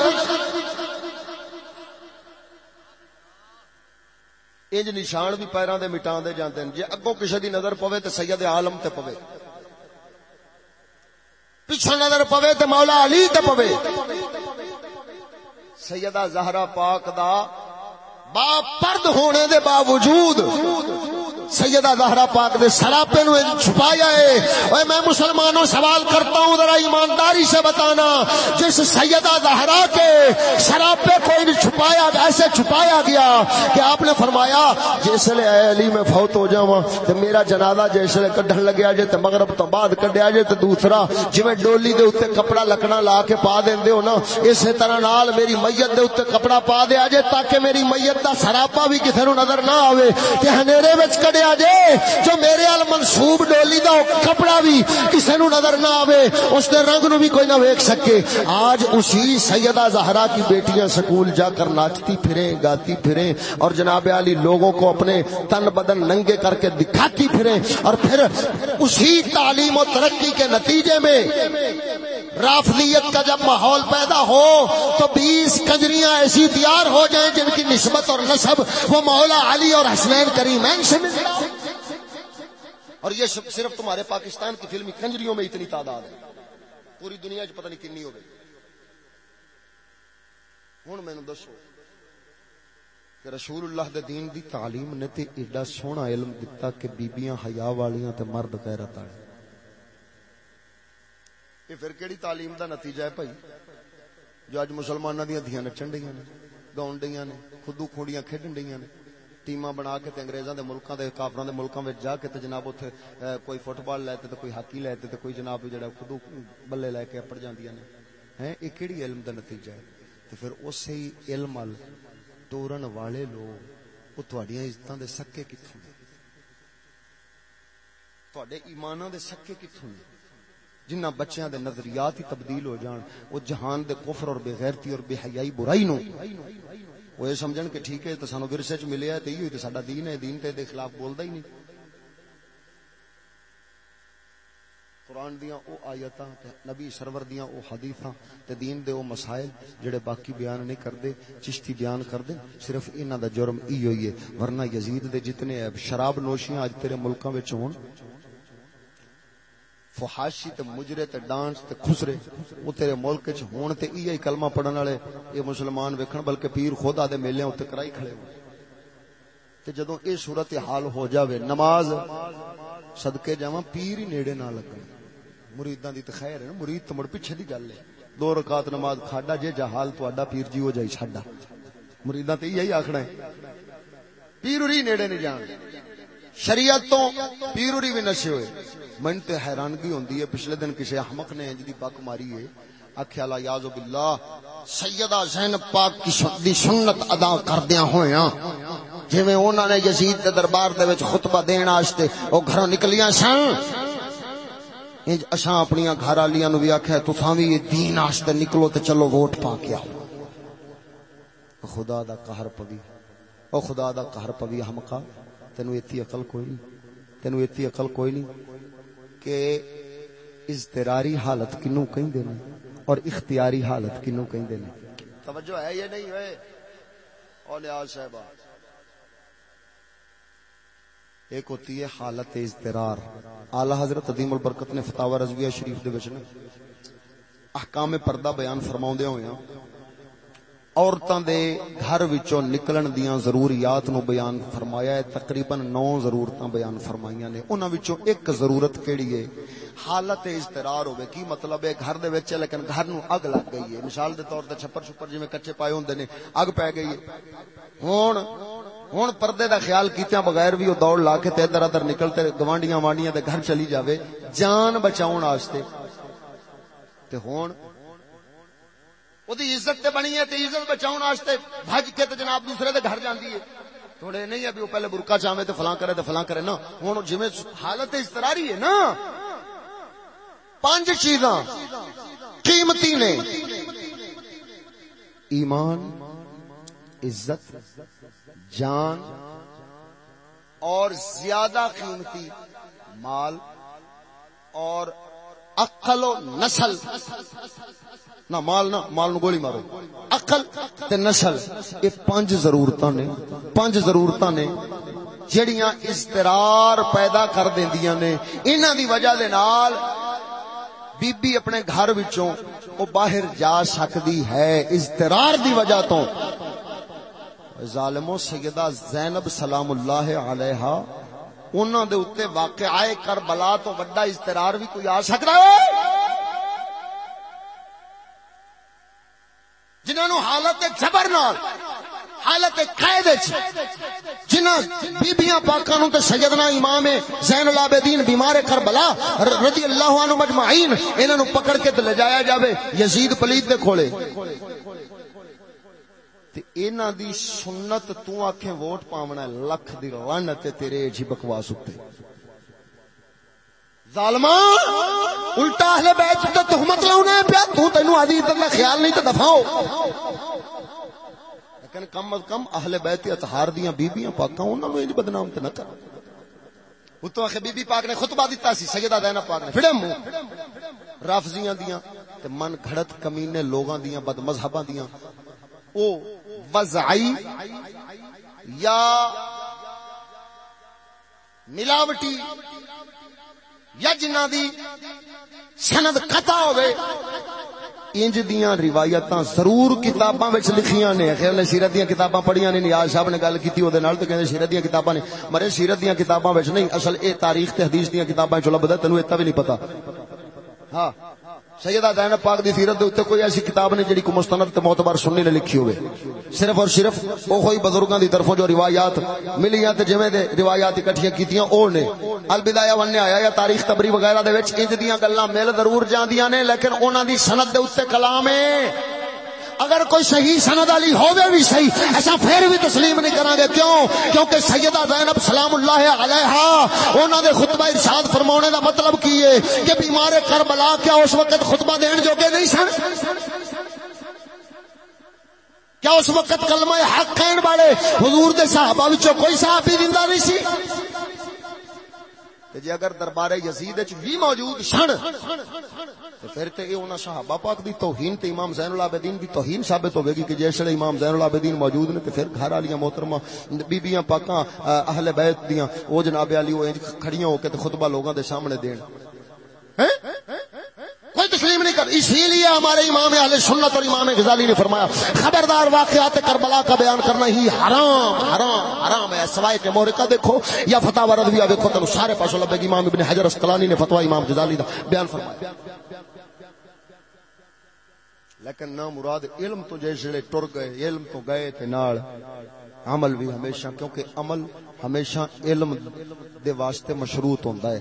انج نشان بھی پیراں دے مٹا دے جاندے ہیں جے اگوں کسے دی نظر پوے تے سید عالم تے پوے پیچھے نظر پوے تے مولا علی تے پوے سیدہ زہرا پاک دا با پرد ہونے دے باوجود سیدہ زہرا پاک دے سراپے نو چھپایا ہے۔ اے میں مسلمانوں سوال کرتا ہوں، ذرا ایمانداری سے بتانا۔ جس سیدہ زہرا کے سراپے کو ان چھپایا، ایسے چھپایا گیا کہ آپ نے فرمایا، جس لے اے علی میں فوت ہو جاواں، تے میرا جنازہ جس لے کڈھن لگیا جے، تے مغرب تو بعد کڈیا جے، تے دوسرا جویں ڈولی دے اوتے کپڑا لکنا لا کے پا دیندے ہو نا، اسی طرح نال میری میت دے اوتے کپڑا پا دیا جے، تاکہ میری میت دا سراپا بھی کسے نو نظر نہ آوے۔ تے ہنیرے وچ کڈ کڈیا جے، جو میرے ال منسوب ڈولی دا کپڑا بھی کسے نو نظر نہ آوے، اس دے رنگ نو بھی کوئی نہ ویکھ سکے۔ آج اسی سیدہ زہرا کی بیٹیاں سکول جا کر ناچتی پھریں، گاتی پھریں، اور جناب علی لوگوں کو اپنے تن بدن ننگے کر کے دکھاتی پھریں، اور پھر اسی تعلیم و ترقی کے نتیجے میں رافضیت کا جب ماحول پیدا ہو تو بیس کجریاں ایسی تیار ہو جائیں جن کی نسبت اور نصب وہ مولا علی اور حسنین کریمین سے مل اور یہ صرف تمہارے پاکستان کی فلمی کنجریوں میں اتنی تعداد ہے۔ پوری دنیا چ پتہ نہیں کنی ہو گئی۔ ہوں مینو دسو کہ رسول اللہ دے دین دی تعلیم نے تے ایڈا سونا علم دتا کہ بیبیاں حیا والیاں تے مرد غیرت والے۔ یہ پھر کیڑی تعلیم دا نتیجہ ہے بھائی؟ جو اج مسلماناں دیاں دھیاں نچن ڈیاں نے، گاؤن ڈیاں نے، خودو کھوڑیاں کھیڈن ڈیاں نے، ٹیماں بنا کے تے انگریزاں دے ملکاں دے، کافراں دے ملکاں وچ جا کے تے جناب اوتھے کوئی فٹ بال لے تے کوئی ہاکی لے تے کوئی جناب جڑا خودو بلے لے کے اپڑ جاندیاں نے۔ ہیں؟ یہ کیڑی علم دا نتیجہ ہے۔ تے پھر اسی علم ال ٹورن والے لوگ، وہ تواڈیاں عزتاں دے سکے کتھوں نے؟ تواڈے ایماناں دے سکے کتھوں نے؟ جنہ بچیاں دے نظریات ہی تبدیل ہو جان، وہ جہان دے کفر اور بے غیرتی اور بے حیائی برائی نو۔ وہ یہ سمجھن کہ ٹھیک ہے تو سانو ورثے چ ملیا ہے تے ایو تے ساڈا دین ہے، دین تے دے خلاف بولدا ہی نہیں۔ قرآن دیاں او آیتاں، تے نبی سرور دیاں او حدیثاں، تے دین دے او مسائل جڑے باقی بیان نہیں کردے، چشتی بیان کردے، صرف انہاں دا جرم ایو ہی ہے۔ ورنہ یزید دے جتنے شراب نوشیاں اج تیرے ملکاں وچ ہون فحاشی تے مجرے تے ڈانس تے خسرے، او تیرے ملک وچ ہون تے ایہی کلمہ پڑھن والے اے مسلمان ویکھن، بلکہ پیر خدا دے میلیاں تے کرائی کھڑے ہو۔ تے جدوں اے صورت حال ہو جاوے، نماز، صدقے جاواں پیر ہی نیڑے نہ لگن۔ مریداں دی تے خیر ہے نا مرید تے مڑ پیچھے دی گل ہے۔ دو رکعت نماز کھاڈا، جے جہال تہاڈا پیر جی ہو جائی چھڈا۔ مریداں تے یہی آکھنا ہے، پیر ہی نیڑے نہیں جان۔ شریعت تو پیروری بھی نشے ہوئے۔ من تے حیرانگی ہوندی ہے۔ پچھلے دن کسی احمق نے انج دی ماری ہے۔ آکھیا، لا یاذ باللہ، سیدہ زینب پاک کی دی سنت ادا کردیاں ہویاں۔ جویں انہاں نے یزید دے دربار دے وچ خطبہ دین واسطے او گھروں نکلیاں سن۔ انج اساں اپنی گھر والیاں نو بھی آکھیا تساں وی دین واسطے نکلو تے چلو ووٹ پا کے آؤ۔ خدا دا قہر پوی۔ او خدا دا قہر پوی ہمکا تینو ایتی عقل کوئی نہیں۔ تینو ایتی عقل کوئی نہیں۔ کہ اضطراری حالت کنو کہیں دینے اور اختیاری حالت کنو کہیں دینے توجہ ہے یہ نہیں ہوئے اولیاء صاحبہ ایک ہوتی ہے حالت اضطرار۔ اعلی حضرت عظیم البرکت نے فتاوی رضویہ شریف دے وچ احکام پردہ بیان فرماوندے ہوئے ہیں۔ عورتاں دے گھر وچوں نکلن دیاں ضروریات نو بیان فرمایا ہے، تقریباً نو ضرورتاں بیان فرمائیاں نے۔ انہاں وچوں ایک ضرورت کیڑی ہے؟ حالت اضطرار ہوے کی مطلب ہے؟ گھر دے وچ لیکن گھر نو اگ لگ گئی ہے۔ مثال دے طور تے چھپر چھپر جویں کچے پائے ہوندے نے، اگ پے گئی ہے۔ ہن ہن پردے دا خیال کیتیاں بغیر بھی او دوڑ لا کے تے ادھر ادھر نکلتے گوانڈیاں وانڈیاں دے گھر چلی جاوے، جان بچاون واسطے تے ہن وہی عزت تے بنی ہے تے عزت بچاؤ واسطے بھج کے تے جناب دوسرے دے گھر جاندی ہے۔ تھوڑے نہیں ابھی وہ پہلے برکا چاہے تے فلاں کرے تے فلاں کرے نا۔ ہوں جی حالت اضطراری ہے نا۔ پانچ چیزاں قیمتی نے۔ ایمان، عزت، جان اور زیادہ قیمتی مال اور اقل و نسل۔ نہ مال نہ مال نو گولی مارو۔ اقل تے نسل، یہ پانچ ضرورت نے، پانچ ضرورت نے جڑیاں استرار پیدا کر دیندیاں نے۔ انہاں دی وجہ دے نال بی بی اپنے گھر وچوں او باہر جا سکدی ہے استرار دی وجہ تو۔ ظالمو سیدہ زینب سلام اللہ علیہا، انہاں دے اوتے واقعہ کربلا تو بڑا استرار بھی کوئی آ سکدا ہے۔ جنہوں حالت جبر نال، حالت قید جنہ بیبیاں پاکاں نو تے سیدنا امام زین العابدین بیمار کربلا رضی اللہ عنہ مجمعین، انہاں نو پکڑ کے تے لے جایا جاوے یزید پلید دے کھولے۔ تے انہاں دی سنت تو آکھیں ووٹ پاونا لکھ دی لعنت تیرے جی بکواس اتے۔ ظالمان الٹا اہل بیت تے تہمت لاونے پیا، تو تینو ادی عزت دا خیال نہیں تے دفاؤ لیکن کم از کم اہل بیت اطہار دیاں بیبییاں پاکاں، انہاں نو انج بدنام تے نہ کر اتو اخ بی بی پاک نے خطبہ دیتا سی، سیدہ زینب پاک نے۔ پھڑے منہ رافضیاں دیاں تے من گھڑت کمینے لوگاں دیاں، بد مذہباں دیاں۔ او وضعی یا ملاوٹی یا جنہ دی سند قطع ہوئے، انج دیاں روایتاں ضرور کتاباں وچ لکھیاں نے۔ خیر نے سیرت دیاں کتاباں پڑھیاں نے، نیاز صاحب نے گل کیتی او دے نال تے کہندے سیرت دیاں کتاباں نے۔ مرے سیرت دیاں کتاباں وچ نہیں، اصل اے تاریخ تے حدیث دیاں کتاباں چ لبدا تینو اتنا وی نہیں پتہ۔ ہاں۔ سیدہ زینب پاک دی سیرت دے اوتے کوئی ایسی کتاب نہیں جڑی کو مستند تے معتبر سنی نے لکھی ہوئے۔ صرف اور صرف او کوئی بزرگاں دی طرفوں جو روایات ملیاں تے جویں دے روایات اکٹھیاں کیتیاں او نے۔ البدایہ ون آیا یا تاریخ تبری وغیرہ دے وچ انج دیاں گلاں مل ضرور جاندیاں نے، لیکن انہاں دی سند دے اوتے کلام ہے۔ اگر کوئی صحیح سند علی ہوے بھی صحیح، ایسا پھر بھی تسلیم نہیں کریں گے۔ کیوں؟ کیونکہ سیدہ زینب سلام اللہ علیہا انہوں نے خطبہ ارشاد فرمانے دا مطلب کی ہے کہ بیمار کربلا کیا اس وقت خطبہ دین جو کہ نہیں سن؟ کیا اس وقت کلمہ حق کہن والے حضور دے صحابہ وچوں کوئی صحابی زندہ نہیں سی؟ جی اگر دربار یزید بھی موجود سن تو پھر تے انہاں صحابہ پاک دی توہین تے امام زین العابدین دی توہین ثابت ہوے گی کہ جس ویلے امام زین العابدین موجود نے، تے پھر گھر والیاں محترمہ بیبییاں پاکاں اہل بیت دیاں، او جناب علی او کھڑیاں ہو کے تے خطبہ لوگاں دے سامنے دین۔ ہیں؟ تسلیم نہیں کر اسی لیے ہمارے امام اہل سنت اور امام غزالی نے فرمایا، خبردار واقعات کربلا کا بیان کرنا ہی حرام حرام حرام ہے۔ سوائے کے مورکہ دیکھو یا فتح رضویہ دیکھو تو سارے پاسوں لبے امام ابن حجر اسقلانی نے فتوی امام غزالی دا بیان فرمایا۔ لیکن نہ مراد علم تو جیسے ٹر گئے، علم تو گئے تھے نال۔ عمل بھی ہمیشہ، کیونکہ عمل ہمیشہ علم دے واسطے مشروط ہوتا ہے۔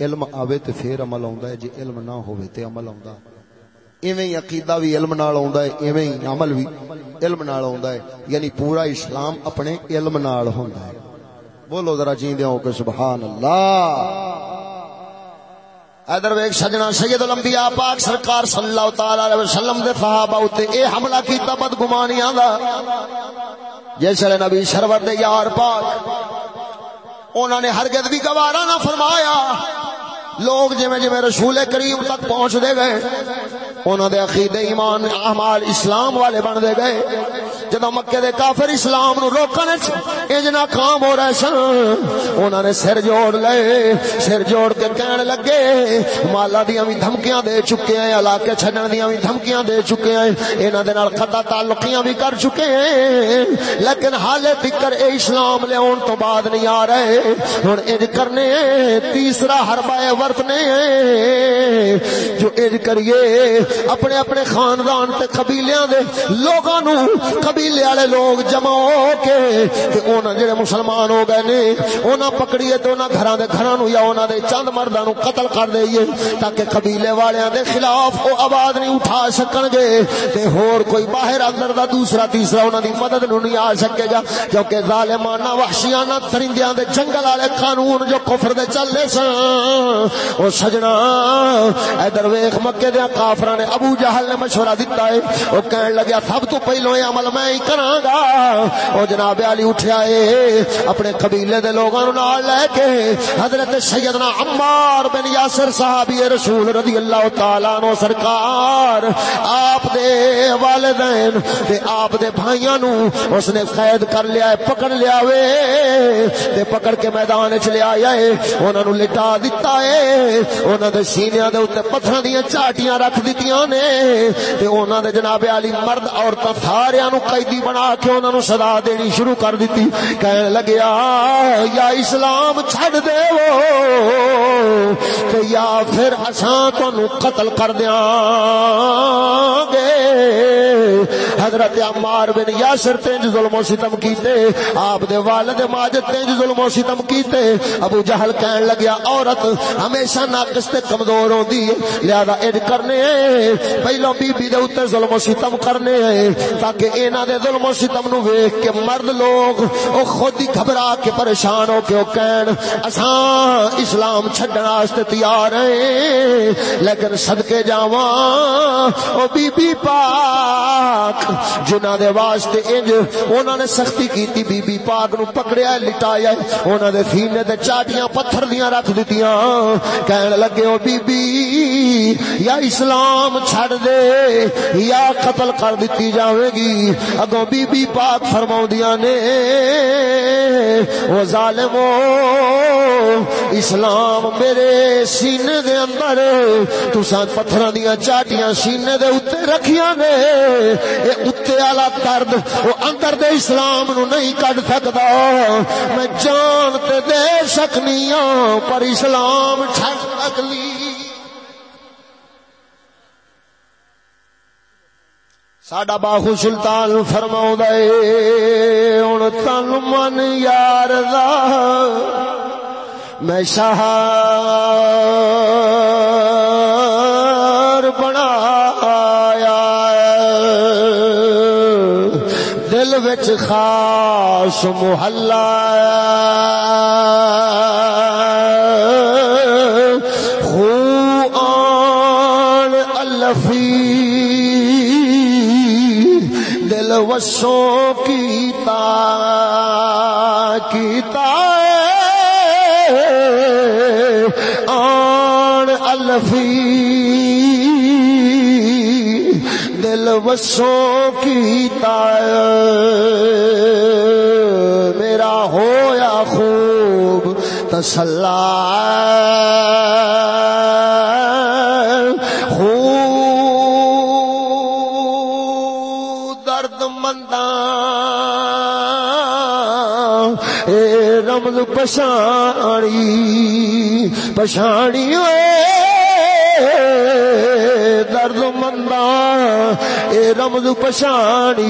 علم آوے تے پھر عمل آوندا ہے۔ جے علم نہ ہوے تے عمل آوندا۔ ایویں ہی عقیدہ بھی علم نال آوندا ہے، ایویں ہی عمل بھی علم نال آوندا ہے۔ یعنی پورا اسلام اپنے علم نال ہوندا ہے۔ بولو ذرا جیندے ہو کہ سبحان اللہ۔ ادھر ویک سجنا، سید الانبیاء پاک سرکار صلی اللہ تعالی علیہ وسلم دے صحابہ اتے اے حملہ کیتا بدگمانیاں دا۔ جیسے نبی سرور دے یار پاک انہوں نے ہرگز بھی گوارا نہ فرمایا۔ لوگ جویں جویں رسول کریم تک پہنچ دے گئے انہوں دے عقیدے، ایمان، اعمال اسلام والے بن دے گئے۔ جدو مکے دے کافر اسلام نو روکنے انج ناکام ہو رہے سن انہوں نے سر جوڑ لے، سر جوڑ کے کہنے لگے، مالا دیاں بھی دھمکیاں دے چکے ہیں، علاقے چھڈن دیاں بھی دھمکیاں دے چکے ہیں۔ انہاں دے نال قطع تعلقیاں بھی کر چکے ہیں۔ لیکن حالے فکر اے اسلام لے اون تو بعد نہیں آ رہے۔ ہن انج کرنے تیسرا حربہ ورتنے جو انج کریے اپنے اپنے خاندان تے قبیلیاں دے لوگاں نو قبیلے والے لوگ جمع ہو کے تے انہاں جڑے مسلمان ہو گئے نے، انہاں پکڑیے تے انہاں گھراں دے گھراں نو یا انہاں دے چند مرداں نو قتل کر دئیے تاکہ قبیلے والیاں دے خلاف او آواز نہیں اٹھا سکن گے تے ہور کوئی باہر اندر دا دوسرا تیسرا انہاں دی مدد نو نہیں آ سکے گا کیونکہ ظالمانہ وحشیانہ ترندیاں دے جنگل والے قانون جو کفر دے چلے سن۔ او سجنا۔ ادھر ویکھ مکے دے کافراں نے ابو جہل نے مشورہ دتا ہے۔ او کہن لگا سب تو پہلو یہ عمل میں ہی کراں گا۔ او جناب علی اٹھیا اے اپنے قبیلے دے لوگاں نو نال لے کے حضرت سیدنا عمار بن یاسر صحابی رسول رضی اللہ تعالی عنہ سرکار، آپ دے والدین تے آپ دے بھائیاں نو اس نے قید کر لیا ہے، پکڑ لیا وے۔ تے پکڑ کے میدان وچ لے آیا ہے، انہاں نو لٹا دتا ہے۔ انہاں دے سینیاں دے اوتے پتھراں دیاں چاٹیاں رکھ دتیاں نے تے انہاں دے جناب علی مرد عورتاں ساریاں نو قیدی بنا کے انہاں نو سزا دینی شروع کر دتی۔ کہن لگیا یا اسلام چھڈ دے وہ تے یا پھر اساں تانوں قتل کر دیاں۔ حضرت عمار بن یاسر تنج ظلم و ستم کیتے، آپ دے والد ماجد تنج ظلم و ستم کیتے، ابو جہل کہن لگیا، عورت ہمیشہ ناقص تے کمزور ہوندی ہے، لہذا اج کرنے ہیں پہلو بی بی دے اوتے ظلم و ستم کرنے ہیں، تاکہ انہاں دے ظلم و ستم نو ویکھ کے مرد لوگ او خود ہی گھبرا کے پریشان ہو کے او کہن، اساں اسلام چھڈن واسطے تیار ہیں، لیکن صدقے جاواں، او بی بی پاک جنہاں دے واسطے انج انہاں نے سختی کیتی بی بی پاک نو پکڑیا، لٹایا۔ انہاں دے سینے تے چاٹیاں پتھر دیاں رکھ دتیاں۔ کہن لگے، او بی بی، یا اسلام چھڑ دے، یا قتل کر دتی جاوے گی۔ اگوں بی بی پاک فرماوندیاں نے، او ظالمو، اسلام میرے سینے دے اندر، تساں پتھراں دیاں چاٹیاں سینے دے اوتے رکھیاں نے۔ اے اوتے والا درد او اندر دے اسلام نو نہیں کڈ سکدا میں جان تے دے سکنی ہاں پر اسلام چھڑ سکلی ساڈا باہو سلطان فرماؤں دے ہن تن من یار دا میں شہر وچ خاص محلہ خو آن الفی دل وسوں کی دل وسوں کیتا میرا ہویا خوب تسلا خوب درد منداں اے رمز پشانی پشانی ہوئے درد مندا اے رمز پشانی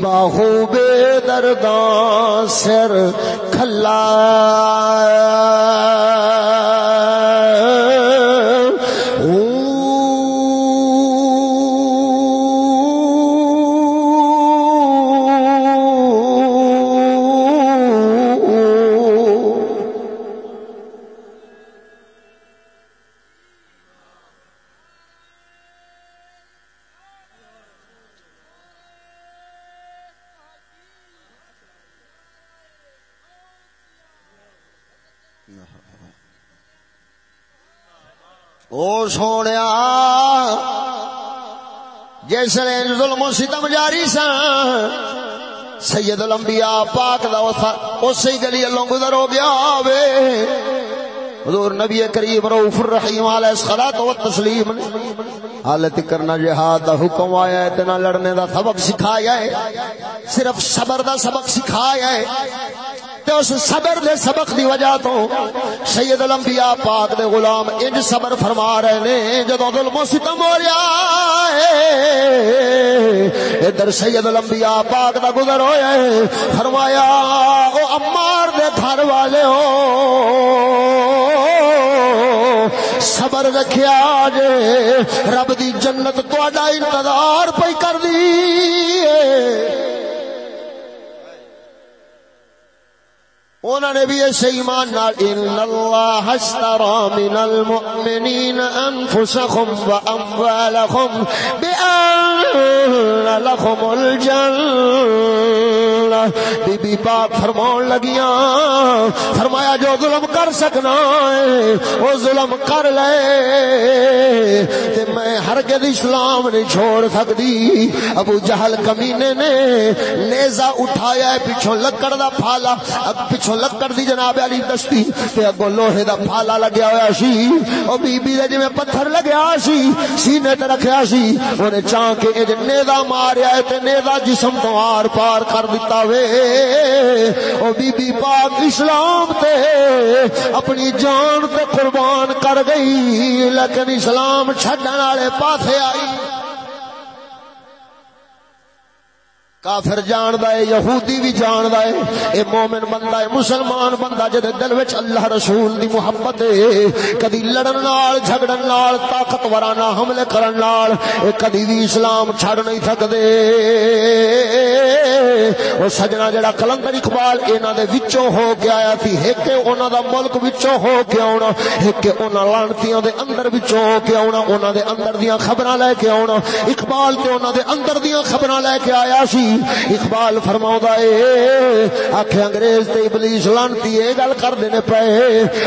باہو بے درداں سر کھلا۔ ستم جاری سید الانبیاء پاک دا اسی گلی اللہ گزر ہو گیا وے حضور نبی کریم رؤوف الرحیم علیہ الصلوۃ والتسلیم نے حالت کرنا جہاد دا حکم آیا ہے تے نہ لڑنے دا سبق سکھایا ہے۔ صرف صبر دا سبق سکھایا ہے۔ تے اس صبر دے سبق دی وجہ تو سید الانبیاء پاک دے غلام انج صبر فرما رہے نے، جدوں ظلم و ستم ہو رہا ہے۔ ادھر سید الانبیاء پاک دا گزر ہویا ہے فرمایا، او عمار دے گھر والے ہو، صبر رکھیا جے رب دی جنت تہاڈا انتظار پئی کر دی۔ انہوں نے بھی اسے ایمان نال، ان اللہ اشترى من المؤمنین انفسهم واموالهم بان لهم الجنہ۔ بی بی پاک فرماؤں لگیاں، فرمایا جو ظلم کر سکنا ہے، وہ ظلم کر لے۔ تے میں ہرگز اسلام نہیں چھوڑ سکتی۔ ابو جہل کمینے نے نیزہ اٹھایا ہے پیچھوں لکڑ دا پھالا۔ پیچھوں پچھو لکڑ دی جناب علی دستی، تے اگو لوہے دا پھالا لگیا ہویا سی۔ او بی بی دے جویں پتھر لگیا سی، سینے تے رکھیا سی۔ اونے چاں کے اج نیدا ماریا ہے تے نیدا جسم تو آر پار کر دتا وے۔ او بی بی پاک اسلام تے اپنی جان تے قربان کر گئی لیکن اسلام چھڈن والے پاسے آئی۔ کافر جاندا ہے، یہودی بھی جاندا ہے۔ اے مومن بندہ ہے مسلمان بندہ جے دل وچ اللہ رسول دی محبت ہے، کدی لڑن نال، جھگڑن نال طاقتورانہ حملے کرن نال، اے کدی بھی اسلام چھڑ نہیں سکدے۔ او سجنا جڑا کلندر اقبال انہاں دے وچوں ہو کے آیا سی، ایک انہاں دا ملک وچوں ہو کے آونا، ایک انہاں لانتیاں دے اندر وچوں ہو کے آونا، انہاں دے اندر دیاں خبراں لے کے آونا۔ اقبال تے انہاں دے اندر دیاں خبراں لے کے آیا سی اقبال فرما ہے آخ انگریز تے ابلیس لانتی یہ گل کر دینے پے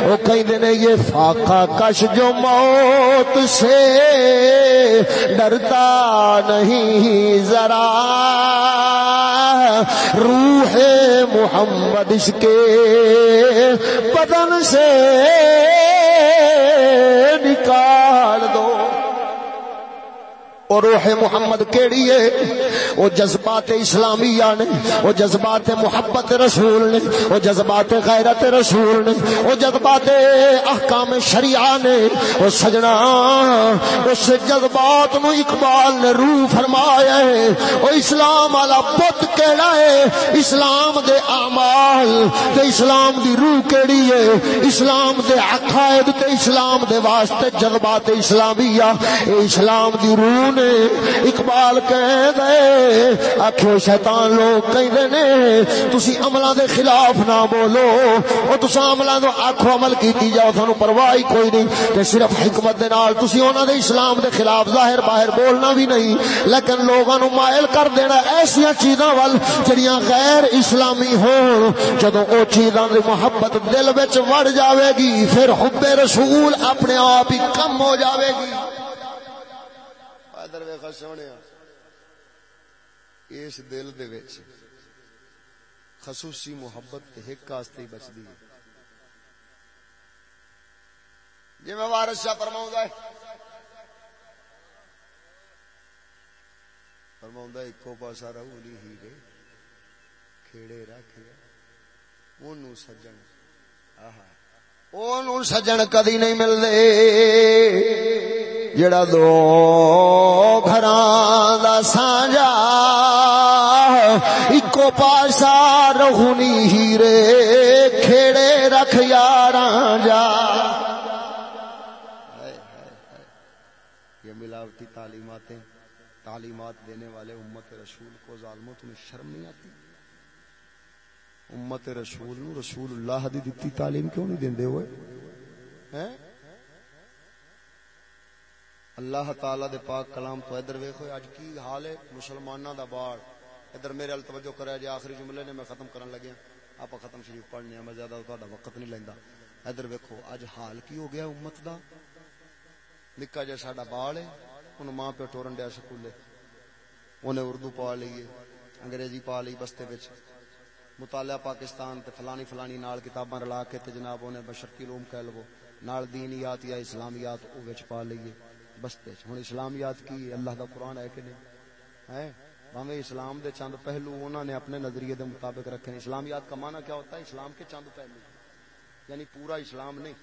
وہ کہیں نے یہ فاقہ کش جو موت سے ڈرتا نہیں، ذرا روح محمد اس کے بدن سے اور روح محمد کیڑی ہے؟ وہ جذبات اسلامیہ نے وہ جذبات محبت رسول نے وہ جذبات غیرت رسول نے وہ جذبات احکام شریعہ نے وہ سجنا، اس جذبات نو اقبال نے روح فرمایا ہے۔ وہ اسلام والا بت کیڑا ہے؟ اسلام دے اعمال تے اسلام دی روح کیڑی ہے؟ اسلام دے عقائد تے اسلام دے واسطے جذبات اسلامیہ، اے اسلام دی روح نے اقبال کہہ دے آخو شیطان لوگ کہیں نے، تسی عملہ دے خلاف نہ بولو او تسا عملہ دو آخو عمل کیتی جاؤ تھانو پرواہی کوئی نہیں کہ صرف حکمت دے نال تسی اونا دے اسلام دے خلاف ظاہر باہر بولنا بھی نہیں، لیکن لوگاں نو مائل کر دینا ایسیاں چیزاں وال جڑیاں غیر اسلامی ہون، جدوں او چیزاں دی محبت دل وچ وڑ جاوے گی، پھر حب رسول اپنے آپ ہی کم ہو جاوے گی۔ ادھر سونے اس دل دے وچ خصوصی محبت ایک واسطے ہی بچتی ہے جی میں وارس شاہ فرماؤں گا فرماؤں گا ایکو پاسا رہو نہیں ہی رے کھیڑے رکھ اونوں سجن آہا اونوں سجن کدی نہیں ملدے جڑا دو گھر دا سانجا اکو پاسا رہونی ہیرے کھیڑے رکھ یار جا یہ ملاوٹی تعلیماتیں تعلیمات دینے والے امت رسول کو ظالموں تمہیں شرم نہیں آتی امت رسول نو رسول اللہ دی دیتی تعلیم کیوں نہیں دیندے ہوئے؟ ہیں؟ اللہ تعالی دے پاک کلام تو ادھر ویکھو، اج کی حال ہے؟ مسلماناں دا باڑ۔ ادھر میرے ال توجہ کرے جی آخری جملے نے میں ختم کرن لگیا ہاں۔ آپ ختم شریف پڑھنے ہاں، میں زیادہ تہاڈا وقت نہیں لیندا۔ ادھر ویکھو، اج حال کی ہو گیا امت دا؟ نکا جا ساڈا بال ہے اون ماں پہ ٹورن دیا سکولے۔ اونے اردو پا لئیے، انگریزی پا لئی بستے وچ۔ مطالعہ پاکستان تے فلانی فلانی نال کتاباں رلا کے تے جناب اونے بشرتی علوم کہہ لو، نال دینیات یا اسلامیات او وچ پا لئیے۔ بستے ہوں اسلامیات کی اللہ دا قرآن ہے کہ نہیں؟ ہے؟ باویں اسلام دے چند پہلو انہوں نے اپنے نظریے دے مطابق رکھے ہیں۔ اسلامیات کا معنی کیا ہوتا ہے؟ اسلام کے چند پہلو۔ یعنی پورا اسلام نہیں۔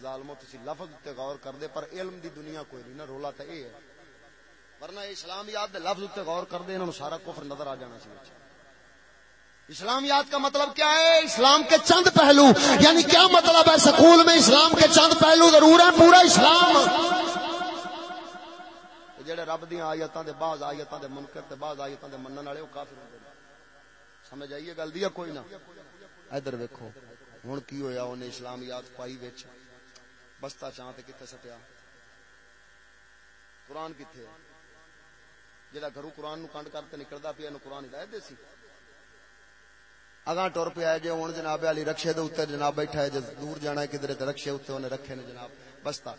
ظالمو تسی لفظ تے غور کر دے، پر علم دی دنیا کوئی نہیں نا، رولا تے اے ہے۔ ورنہ اسلامیات دے لفظ تے غور کر دے انہوں سارا کفر نظر آ جانا سی۔ اسلامیات کا مطلب کیا ہے؟ اسلام کے چند پہلو یعنی کیا مطلب ہے سکول میں اسلام کے چند پہلو؟ ضرور ہے پورا اسلام. جڑے رب دیا آیتاں دے بعض آیتاں دے منکر تے بعض آیتاں دے منن والے او کافر ہوندے سمجھ آئیے گل دیا کوئی نہ؟ ادھر ویکو ہوں کی ہویا؟ انہیں اسلامیات پائی وچ۔ بستا چاہ تے کتے سٹیا؟ قرآن کتنے جہاں گھرو قرآن نو کنڈ کرتے نکلتا پیا قرآن ہدایت دے سی اگاں ٹر پیا جی ہوں جناب علی رکشے دے اتنے جناب بیٹھا ہے جی دور جانا ہے، کدھر رکشے اتنے انہیں رکھے نے جناب؟ بستا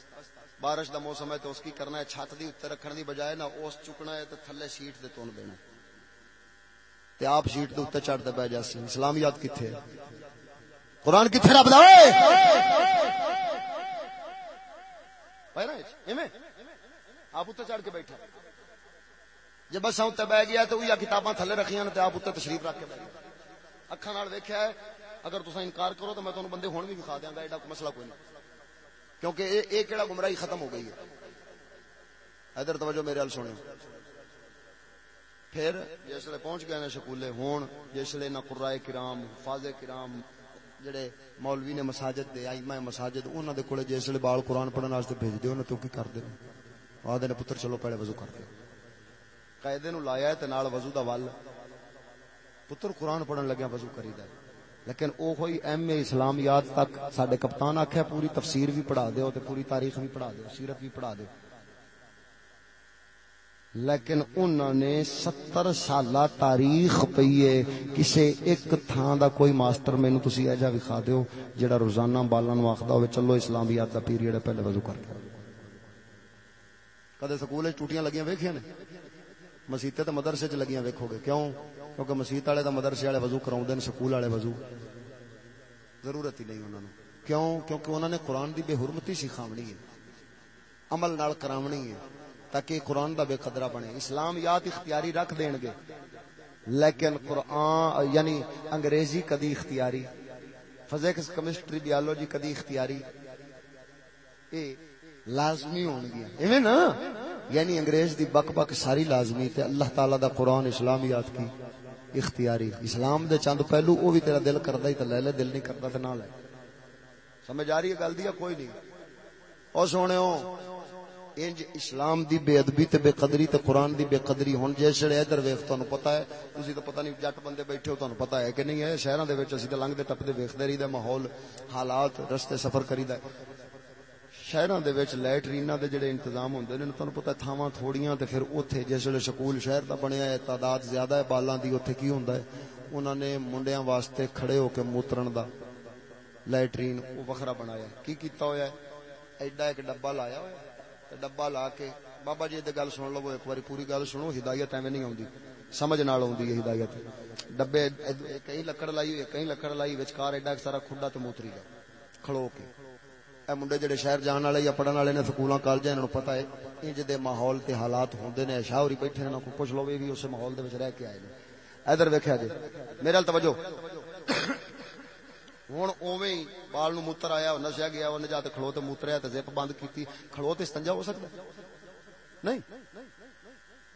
بارش دا موسم ہے تو اس کی کرنا ہے، چھت دی اتنے رکھنے دی بجائے نہ اس چکنا ہے تو تھلے شیٹ دے تون دینا۔ تے آپ شیٹ دے اتنے چڑھتے پہ جاسی اسلامیات کتنے قرآن کتنے رب دے آپ اتنے چڑھ کے بیٹھے۔ جی بس ہاں اتنے بہ گیا تو کتاباں تھلے رکھیاں تے آپ اتنے تشریف رکھ کے بیٹھے۔ اکھا ویکیا ہے، اگر تصا انکار کرو تو میں تمہیں بندے ہوں بھی دکھا دیا گا، ایڈا مسئلہ کوئی نہیں۔ کیونکہ یہ کہڑا گمراہی ختم ہو گئی ہے۔ ادھر توجہ میرے حل سنو پھر جسے پہنچ گئے سکولے ہون جسے نہ قرائے کرام فاض کرام، جڑے مولوی نے مساجد دے، آئمہ مساجد انہوں دے کولے جسے بال قرآن پڑھنے واسطے بھیج دے انہوں تو کی کر دے آدھے نے پتر چلو پہلے وضو کر دے قائدے نو لایا ہے تے نال وضو دا ول۔ پتر قرآن پڑھن لگیا وضو کری دا لیکن او ہوئی ایم اے اسلامیات تک سڈے کپتان آخیا پوری تفسیر بھی پڑھا دیو تے پوری تاریخ بھی پڑھا دیو سیرت بھی پڑھا دیو لیکن انہوں نے ستر سالہ تاریخ پیے کسے ایک تھان دا کوئی ماسٹر مینو تسی ایجا وکھا دیو جڑا روزانہ بالا نو آخدا ہوئے چلو اسلامیات دا پیریڈ پہلے وضو کر کے کدے سکول ٹوٹیاں لگیاں ویکھیا نے؟ مسیتے تے مدرسے چ لگیاں ویکھو گے کیوں؟ کیونکہ مسیت والے مدرسے والے وضو کرا سکول والے وضو۔ ضرورت ہی نہیں انہوں نے کیوں؟ کیونکہ انہوں نے قرآن دی بے حرمتی سکھاونی ہے۔ عمل نال کراونی ہے، تاکہ قرآن دا بے قدرہ بنے۔ اسلام یاد اختیاری رکھ دین گے۔ لیکن قرآن یعنی انگریزی کدی اختیاری فزیکس کیمسٹری بیالوجی کدی اختیاری، اے لازمی ہون گیا ایویں نا؟ یعنی انگریز دی بک بک ساری لازمی تے اللہ تعالی دا قرآن اسلامیات کی، اختیاری۔ اسلام دے چند پہلو او بھی تیرا دل کردا ہی تے لے لے، دل نہیں کردا تے نہ لے۔ سمجھ آ رہی ہے گل دی کوئی نہیں؟ او سونےو انج اسلام دی بے ادبی تے بے قدری تے قرآن دی بے قدری۔ ہن جے چھڑے ادھر ویکھ تانوں پتہ ہے، تسی تو پتہ نہیں جٹ بندے بیٹھے ہو، تانوں پتہ ہے کہ نہیں ہے۔ شہراں دے وچ اسی تے لنگدے ٹپدے ویکھدے رہیدا ماحول، حالات، رستے سفر کریدا شہراں دے وچ لیٹریناں دے جڑے انتظام ہوندے نے تانوں پتہ تھاواں تھوڑیاں تے پھر اوتھے جس ویلے سکول شہر دا بنیا ہے، تعداد زیادہ ہے، بالاں دی اوتھے کی ہوندا ہے؟ انہاں نے منڈیاں واسطے کھڑے ہو کے موترن دا لیٹرین او وکھرا بنایا کی کیتا ہویا ہے؟ ایڈا ایک ڈبا لایا ہویا تے ڈبا لا کے، بابا جی تے گل سن لو، ایک باری پوری گل سنو، ہدایت ایویں نہیں ہوندی سمجھ نال ہوندی ہے ہدایت۔ ڈبے کئی لکڑ لائی ہوئی کئی لکڑ لائی وچکار ایڈا سارا کھڈا تے موتری دا کھڑو کے۔ اے منڈے جڑے شہر جان والے یا پڑھن والے نے سکولاں کالجاں انہاں نوں پتہ ہے انج دے ماحول تے حالات ہوندے نے شاہوری بیٹھے نے کوئی پوچھ لو بھی اس ماحول دے وچ رہ کے آئے نے ادھر ویکھیا جی میرے ال توجہ ہن اوویں بال نو موتر آیا نشیا گیا اونے جا کھلو تے موتریا تے زپ بند کیتی کھلو تے استنجا ہو سکدا نہیں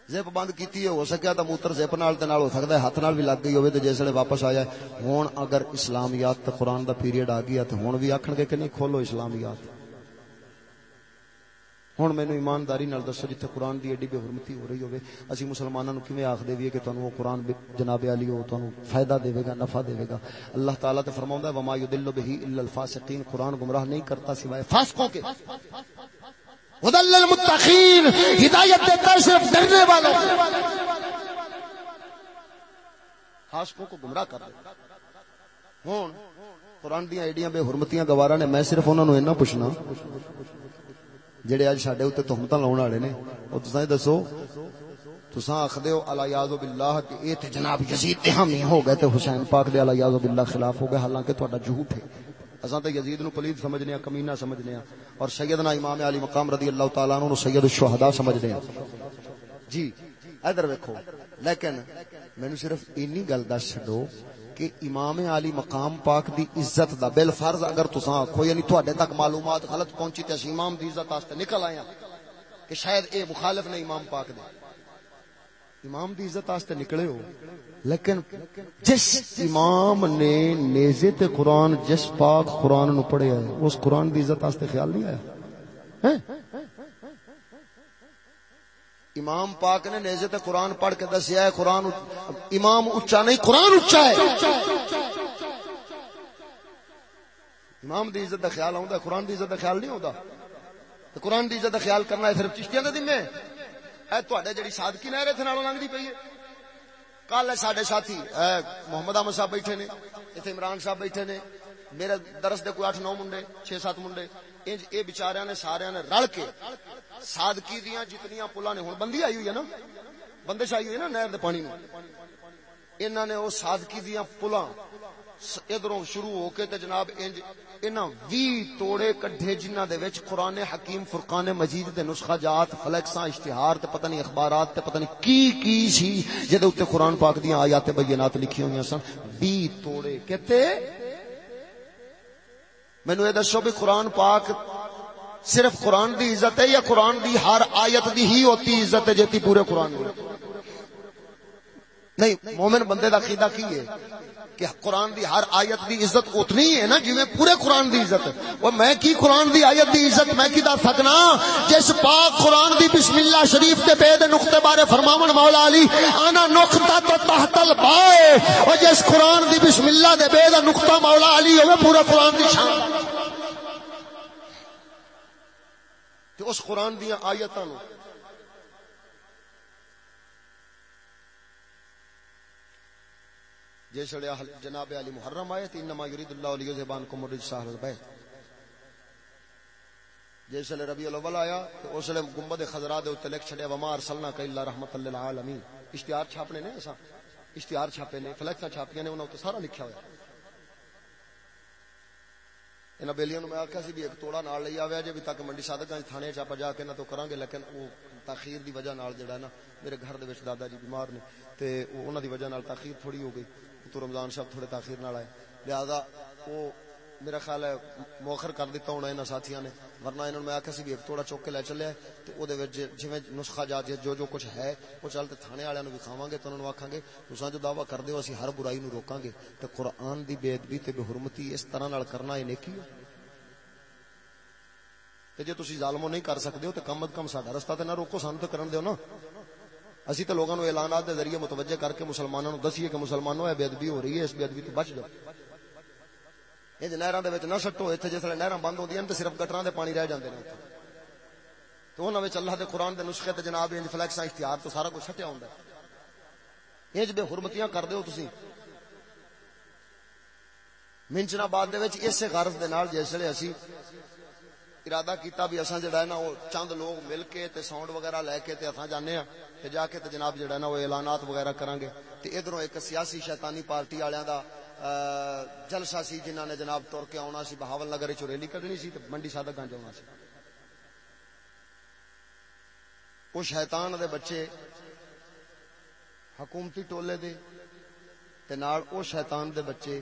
زپ بند کیتی ہو سکیا تو موتر زپ نال تے نال ہو سکدا ہے، ہاتھ نال بھی لگ گئی ہوے تے جس ویلے واپس آیا ہن اگر اسلامیات تے قران دا پیریڈ آ گیا تے ہن بھی آکھن گے کہ نہیں، کھولو اسلامیات ہن مینوں ایمانداری نال دسو جتھے قرآن دی ایڈی بے حرمتی ہو رہی ہوے اسی مسلماناں نو کیویں آکھ دیویے کہ تانوں قرآن جناب علی او تانوں فائدہ دے گا نفع دے گا اللہ تعالی تے فرماوندا ہے وما یدل به الا الفاسقین قرآن گمراہ نہیں کرتا سوائے فاسقوں کے ہدل المتقین ہدایت دیتا ہے صرف ڈرنے والوں خاص کو گمراہ کر دیتا ہوں قرآن دیا ایڈیاں بے حرمتیاں گوارا نے میں صرف انہوں نے اینا پوچھنا جڑے اج ساڈے اوتے تہمتاں لاون والے نے او تساں دسو، تساں آکھدے ہو، الا یاذ باللہ، کہ اے تے جناب یزید تے ہم ہو گئے تے حسین پاک دے الا یاذ باللہ خلاف ہو گئے، حالانکہ تہاڈا جھوٹ ہے۔ اساں تے یزید نو پلید سمجھنے ہاں کمینہ سمجھنے ہاں اور سیدنا امام علی مقام رضی اللہ تعالی عنہ نو سید الشہداء سمجھنے ہاں۔ جی ادھر ویکھو، لیکن مینوں صرف اینی گل دس چھڈو کہ امام علی مقام پاک دی عزت دا بل فرض اگر تساں آکھو یعنی تواڈے تک معلومات غلط پہنچی تے امام دی عزت واسطے نکل آیا کہ شاید اے مخالف نے امام پاک دے۔ امام دی عزت واسطے نکلے ہو، لیکن جس امام نے نیزے تے قرآن، جس پاک قرآن نو پڑھیا ہے، اس قرآن دی عزت واسطے خیال نہیں آیا؟ ہیں؟ امام پاک نے نیزے تے قرآن پڑھ کے دسیا ہے، قرآن امام اچا نہیں، قرآن اچا ہے۔ امام دی عزت دا خیال آؤں قرآن دی عزت دا خیال نہیں ہوتا قرآن دی عزت دا خیال کرنا ہے صرف چشتیاں دے دن اے تواڈے جڑی صادقی نہر اتنے نالوں لنگدی پئی ہے۔ کل ساڈے ساتھی محمد احمد صاحب بیٹھے نے ایتھے عمران صاحب بیٹھے نے۔ میرے درس دے کوئی 8 9 منڈے 6 7 منڈے۔ اے بیچاریاں نے سارے نے رل کے صادقی دیاں جتنیاں پلاں نے، ہن بندی آئی ہوئی ہے نا؟ بندش آئی ہوئی ہے نا نہر دے پانی میں انہاں نے او صادقی دیاں پلاں ادھروں شروع ہو کے تے جناب انج انہاں وی توڑے کڈھے جنہاں دے وچ قران حکیم، فرقان مجید دے نسخہ جات، فلیکساں اشتہار تے پتہ نہیں اخبارات تے پتہ نہیں کی کی سی جے دے قران پاک دیاں آیات بینات لکھی ہوئی سن۔ وی توڑے کہتے مینو یہ دسو بھی قرآن پاک صرف قرآن دی عزت ہے یا قرآن دی ہر آیت دی ہی ہوتی عزت ہے جیتی پورے قرآن دی؟ نہیں، مومن بندے دا قیدہ کی ہے؟ کہ قرآن دی ہر آیت دی عزت اتنی ہے نا جی میں پورے قرآن دی عزت وہ میں کی قرآن دی آیت دی عزت میں کی دا سکنا؟ جس پاک قرآن دی بسم اللہ شریف تے بے نقطے بارے فرماون مولا علی، آنا نقطہ تو تحت البائے اور جس قرآن دی بسم اللہ دے بے نقطہ مولا علی ہوئے پورا قرآن دی شان تو اس قرآن دیا آیتاں جس جناب علی محرم آئے تھی انما یرید اللہ علیہ زبان کو مرد ساہر بیت جس لیے ربی الاول آیا تو اس لیے گمبد خضرات دے اتلک چھڑے وما ارسلنا کا اللہ رحمت للعالمین۔ اشتہار چھاپنے نے ایسا؟ اشتہار چھاپے نے، فلیکساں چھاپیاں نے انہوں تو سارا لکھا ہوا انہاں بیلیاں نو میں آکھیا سی بھی ایک توڑا نال لے آویا جے بھی تک منڈی صادق گنج تھانے چا جا کے نہ تو کران گے لیکن وہ تاخیر دی وجہ نال جڑا نا میرے گھر دے وچ دادا جی بیمار نے تے انہاں دی وجہ نال تاخیر تھوڑی ہو گئی تو رمضان صاحب تھوڑے تاخیر نال آئے لہذا وہ میرا خیال ہے موخر کر دیتا ہونا انہاں ساتھیاں نے، ورنہ انہوں نے میں آکھیا سی بھی ایک توڑا چوک کے لے چلیا تے او دے وچ جویں نسخہ جا جو جو کچھ ہے او چل تے تھانے والےاں نو کھاواں گے، تے انہاں نو آکھاں گے، تساں جو دعویٰ کردے ہو، اسی ہر برائی نو روکاں گے۔ تے قرآن دی بے ادبی تے بے حرمتی اس طرح نال کرنا اے نیکی ہے؟ تے جے تسی ظالمو نہیں کر سکدے ہو، تے کم از کم ساڈا رستہ تے نہ روکو سان تے کرن دیو نا۔ اسی تے لوگاں نو اعلانات دے ذریعے متوجہ کر کے مسلماناں نو دسیے کہ مسلمانوں، اے بے ادبی ہو رہی ہے، اس بے ادبی تو بچ جاؤ۔ یہ نہراں دے وچ نہ سٹو ایتھے جس نہراں بند ہوندیاں تے صرف گٹراں دے پانی رہ جاندے نے تو انہاں وچ اللہ دے قرآن دے نسخے تے جناب انج فلیکس اشتہار تو سارا کچھ سٹیا ہوندا ہے انج بے حرمتیاں کر دیو تسی منچنا بعد دے وچ اسے غرض دے نال جس ویلے اسی ارادہ کیتا بھی اساں جڑا ہے نا وہ چند لوگ مل کے تے ساؤنڈ وغیرہ لے کے تے اساں جانے ہاں تے جا کے تے جناب جڑا ہے نا وہ اعلانات وغیرہ کران گے تے ادھروں ایک سیاسی شیطانی پارٹی والےاں دا جلسہ سی جنہاں نے جناب تر کے آنا سی، بہاول نگر وچ ریلی کڈنی سی تے منڈی صادق گنج آنا سی۔ وہ شیطان دے بچے حکومتی ٹولے دے تے نال او شیطان دے بچے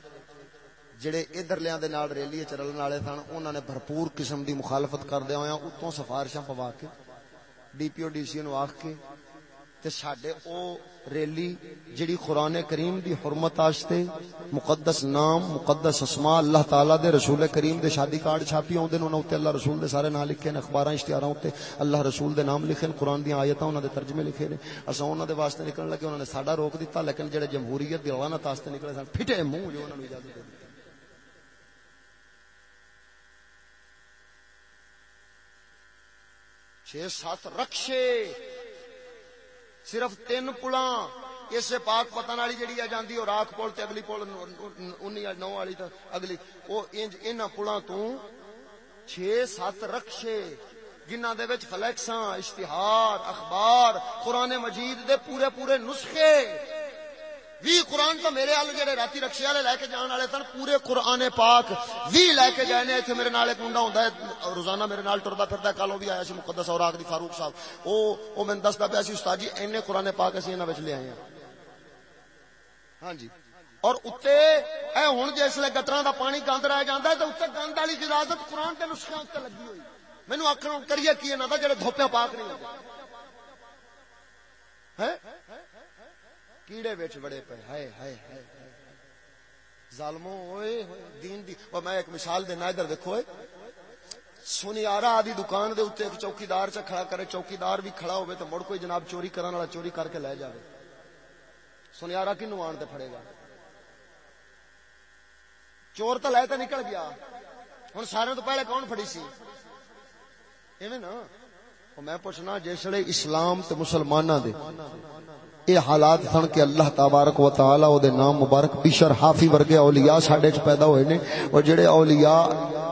جڑے ادھر لیاں دے نال ریلی چلن والے سن، انہاں نے بھرپور قسم دی مخالفت کردے ہویاں اتوں سفارشاں پوا کے، ڈی پی او، ڈی سی نو آکھ کے تے ساڈے او ریلی جڑی قرآن کریم دی حرمت واسطے مقدس نام، مقدس اسماء، اللہ تعالی دے رسول کریم دے شادی کارڈ چھاپی اوندے انہاں اوتے اللہ رسول دے سارے نام لکھے نے، اخباراں، اشتہاراں اوتے اللہ رسول دے نام لکھے نے، قرآن دی آیتاں انہاں دے ترجمے لکھے نے۔ اساں انہاں دے واسطے نکلن لگے، انہاں نے ساڈا روک دتا، لیکن جڑے جمہوریت دی روانت واسطے نکلے سن، پھٹے منہ جو انہاں نو اجازت دے چھ سات رکشے! صرف تین پلا اس پاک پتن والی جڑی آ جاندی، اور راک پل تے اگلی پل انی نو والی تے اگلی۔ او انج انہاں پلاں تو چھ سات رکشے جنہ دے وچ فلیکساں، اشتہار، اخبار، قرآن مجید دے پورے پورے نسخے۔ وی قرآن تو میرے آل جڑے راتی رکشے والے لے کے جان والے سن، پورے قرآن پاک وی لے کے گئے نے ایتھے میرے نال ایک منڈا ہوندا ہے، روزانہ میرے نال ٹردا پھردا کالوں بھی آیا سی، مقدس اور دی فاروق صاحب۔ او او میں دسدا پیا سی، استاد جی اینے قرآن پاک اسی انہاں وچ لے آئے ہیں ہاں جی۔ اور اتے اے ہن جس لے گٹراں دا پانی گند رہ جاندا ہے تے اتے گند والی اجازت قرآن دے نسخے اتے لگی ہوئی۔ مینوں آکھن کریے کی انہاں دا، جڑے دھوپیاں پاک نہیں ہوندے۔ ہیں کیڑے وچ بڑے پے۔ ہائے ہائے ہائے ظالمو اوئے دین دی۔ اور میں ایک مثال دینا ادھر دیکھو سنیارا آدی دکان دے اتنے ایک چوکیدار چ کھڑا کرے، چوکیدار بھی کھڑا ہوئے تو مڑ کوئی جناب چوری کرنے والا چوری کر کے لے جائے سنیارا کنو آن تے پھڑے گا؟ چور تو لے تو نکل گیا۔ ہوں سارے تو پہلے کون فڑی سی؟ ایویں نا۔ میں پوچھنا جسے اسلام تے مسلماناں دے۔ اے حالات سن کے اللہ تبارک و تعالی او دے نام مبارک بشر حافی ورگے اولیاء ساڈے چ پیدا ہوئے نے اور جڑے اولیاء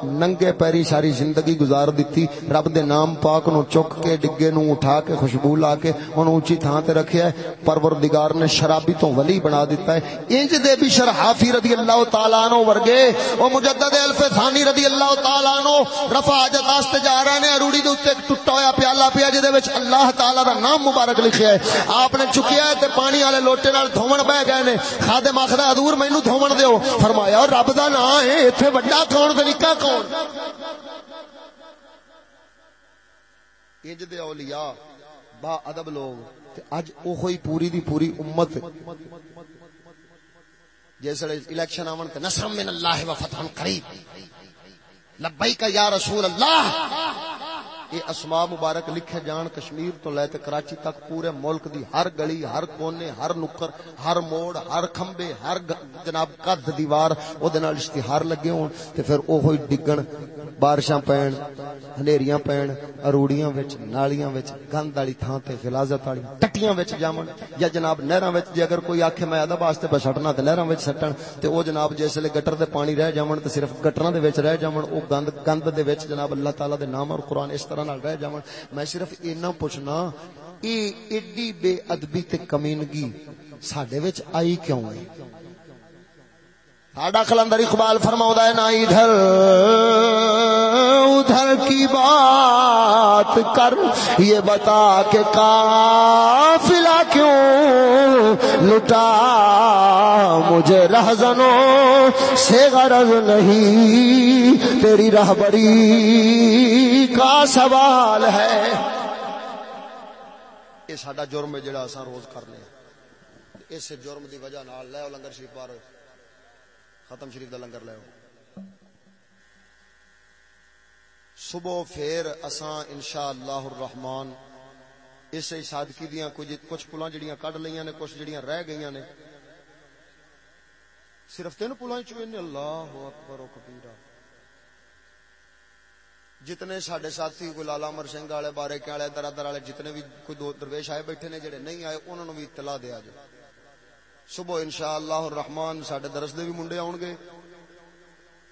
ننگے پیری ساری زندگی گزار دیتی رب دے نام پاک نو چک کے ڈگے نو اٹھا کے خوشبو لا کے اون اونچی تھاں تے رکھیا ہے پروردگار نے شرابی تو ولی بنا دیتا ہے انج دے بشر حافی رضی اللہ تعالی عنہ ورگے او مجدد الف ثانی رضی اللہ تعالی عنہ رفع حاجت واسطے جا رہے نے اروڑی دے اوتے ٹوٹا ہویا پیالہ پیا جے دے وچ اللہ تعالی دا نام مبارک لکھیا ہے آپ نے چکیا ہے تے پانی والے لوٹے نال دھومن بہ گئے نے۔ خادم آخدا، حضور مینوں دھومن دیو۔ فرمایا، رب دا نام ہے، ایتھے بڑا کون تے نکا کون؟ انج دے اولیاء، با ادب لوگ، تے اج اوہی پوری دی پوری امت۔ جیسے الیکشن آون تے نصر من اللہ و فتح قریب۔ لبیک یا رسول اللہ! یہ اسما مبارک لکھے جان کشمیر تو لے تے کراچی تک پورے ملک دی ہر گلی، ہر کونے، ہر نکر، ہر موڑ، ہر کھمبے، ہر جناب قد دیوار او دے نال اشتہار لگے ہون تے پھر او ہوئی ڈگن، بارشاں پین، ہنیریاں پین، اروڑیاں وچ، نالیاں وچ، گند والی تھاں تے غلاظت والی ٹٹیاں وچ جاون یا جناب نہراں وچ جے اگر کوئی آکھے میں ادب واسطے بسٹنا تے نہراں وچ سٹن تے او جناب جس لے گٹر دے پانی رہ جاون تے صرف گٹراں دے وچ رہ جاون او گند گند دے وچ جناب اللہ تعالی دے نام اور قرآن اس طرح نال رہ جاون میں صرف اینا پوچھنا اے ایڈی بے ادبی تے کمینگی ساڈے وچ آئی کیوں ہے ساڈا کلندر اقبال فرماؤں ہے نا ادھر ادھر کی بات کر، یہ بتا کہ کافلا کیوں لٹا؟ مجھے رہزنوں سے غرض نہیں، تیری رہبری کا سوال ہے۔ یہ ساڈا جرم ہے، جڑا اساں روز کرنے اس جرم دی وجہ نال لے لنگر شریف پار ختم شریف دا لنگر لے صبح پھر اساں انشاءاللہ الرحمن اس صادقی دیاں کچھ کچھ پلاں جڑیاں کڈ لیاں نے، کچھ جڑیاں رہ گئیاں نے۔ صرف تین پلاں چویں نے اللہ اکبر و کبیرہ۔ جتنے ساڈے ساتھی، کوئی لالا امر سنگھ والے، بارے کے والے درا درادر والے، جتنے بھی کوئی دو درویش آئے بیٹھے نے، جڑے نہیں آئے، انہوں نے بھی اطلاع دیا جائے۔ صبح انشاءاللہ الرحمن ساڈے درس دے بھی منڈے آن گے۔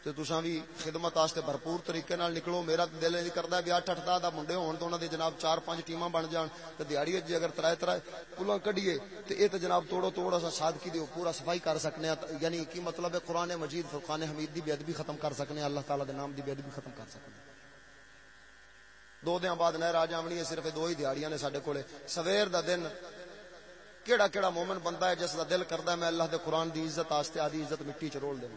تے تساں بھی خدمت واسطے بھرپور طریقے نال نکلو۔ میرا دل نہیں کردا بھی 8 8 دا منڈے ہون تو انہاں دے جناب 4 5 ٹیماں بن جان۔ تے دیہاڑی جے جی اگر ترائے ترائے کلاں کڈیے تے اے تے جناب توڑو توڑ اساں صادقی دی پورا صفائی کر سکنے ہاں۔ یعنی کی مطلب ہے قران مجید فرقان حمید دی بے ادبی ختم کر سکنے ہاں۔ اللہ تعالی دے نام دی بے ادبی ختم کر سکنے ہاں۔ دو دن بعد نہر آ جاونی ہے، صرف دو ہی دیہڑیاں نے ساڈے کولے۔ سویر دا دن کیڑا کیڑا مومن بندہ ہے، جس دا دل کردا ہے، میں اللہ دے قرآن دی عزت واسطے آدھی عزت مٹی چ رول دوں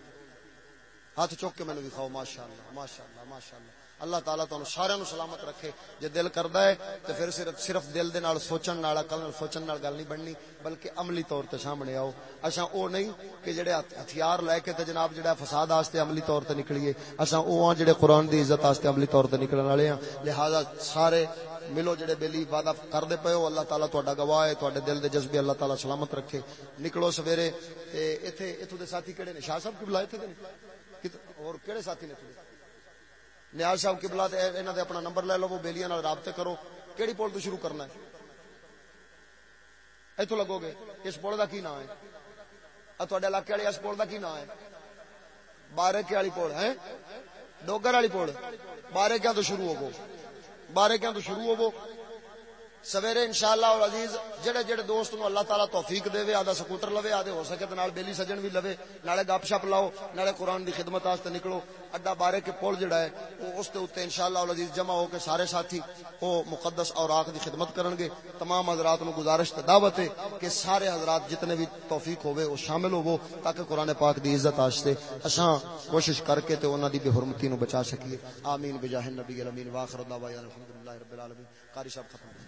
ہاتھ چوک کے مینوں دکھاؤ، ماشاءاللہ ماشاءاللہ ماشاءاللہ۔ اللہ تعالیٰ تانوں سارے نو سلامت رکھے۔ جے دل کردا ہے، تے پھر صرف صرف دل دے نال سوچن نال، عقل نال سوچن نال گل نہیں بننی، بلکہ عملی طور تے سامنے آؤ۔ اساں او نہیں کہ جڑے ہتھیار لے کے تے جناب جڑا فساد واسطے عملی طور تے نکلیے۔ اساں او ہاں جڑے قرآن دی عزت واسطے عملی طور تے نکلن والے ہاں۔ لہذا سارے ملو جڑے بیلی وعدہ کر دے پئے ہو، اللہ تعالیٰ تہاڈا گواہ ہے، تہاڈے دل دے جذبے اللہ تعالیٰ سلامت رکھے۔ نکلو سویرے، تے ایتھے، ایتھوں دے ساتھی کیڑے نے؟ شاہ صاحب کی بلائے تھے اور کہڑے ساتھی نے نیاز صاحب کی بلا انہوں نے اپنا نمبر لے لو، وہ بیلیاں رابطے کرو۔ کہڑی پول تو شروع کرنا ہے؟ اتو لگو گے، اس پول کا کی نام ہے؟ تے علاقے والے اس پول کا کی نام ہے؟ بارے کے والی پول ہے ڈوگر والی پول۔ بارے کیا تو شروع ہو بارہ کیا تو شروع ہو سویرے انشاءاللہ اور عزیز، جڑے جڑے دوست نو اللہ تعالی توفیق دے آدھا سکوٹر لوے، آدھے ہو سکے تو نال بیلی سجن بھی لوے، نالے گپ شپ لاؤ، نالے قرآن دی خدمت واسطے نکلو، اڈا بارے کے پول جڑا ہے، وہ اس دے اوتے انشاءاللہ اور عزیز جمع ہو کے سارے ساتھی او مقدس اور آخ دی خدمت کرن گے۔ تمام حضرات نو گزارش تے دعوت ہے کہ سارے حضرات جتنے بھی توفیق ہوے وہ شامل ہوو تاکہ قرآن پاک دی عزت واسطے اساں کوشش کر کے تے انہاں دی بے حرمتی نو بچا سکیے۔ آمین، بجاہ النبی الامین واخر دعوانا الحمدللہ رب العالمین۔ قاری صاحب ختم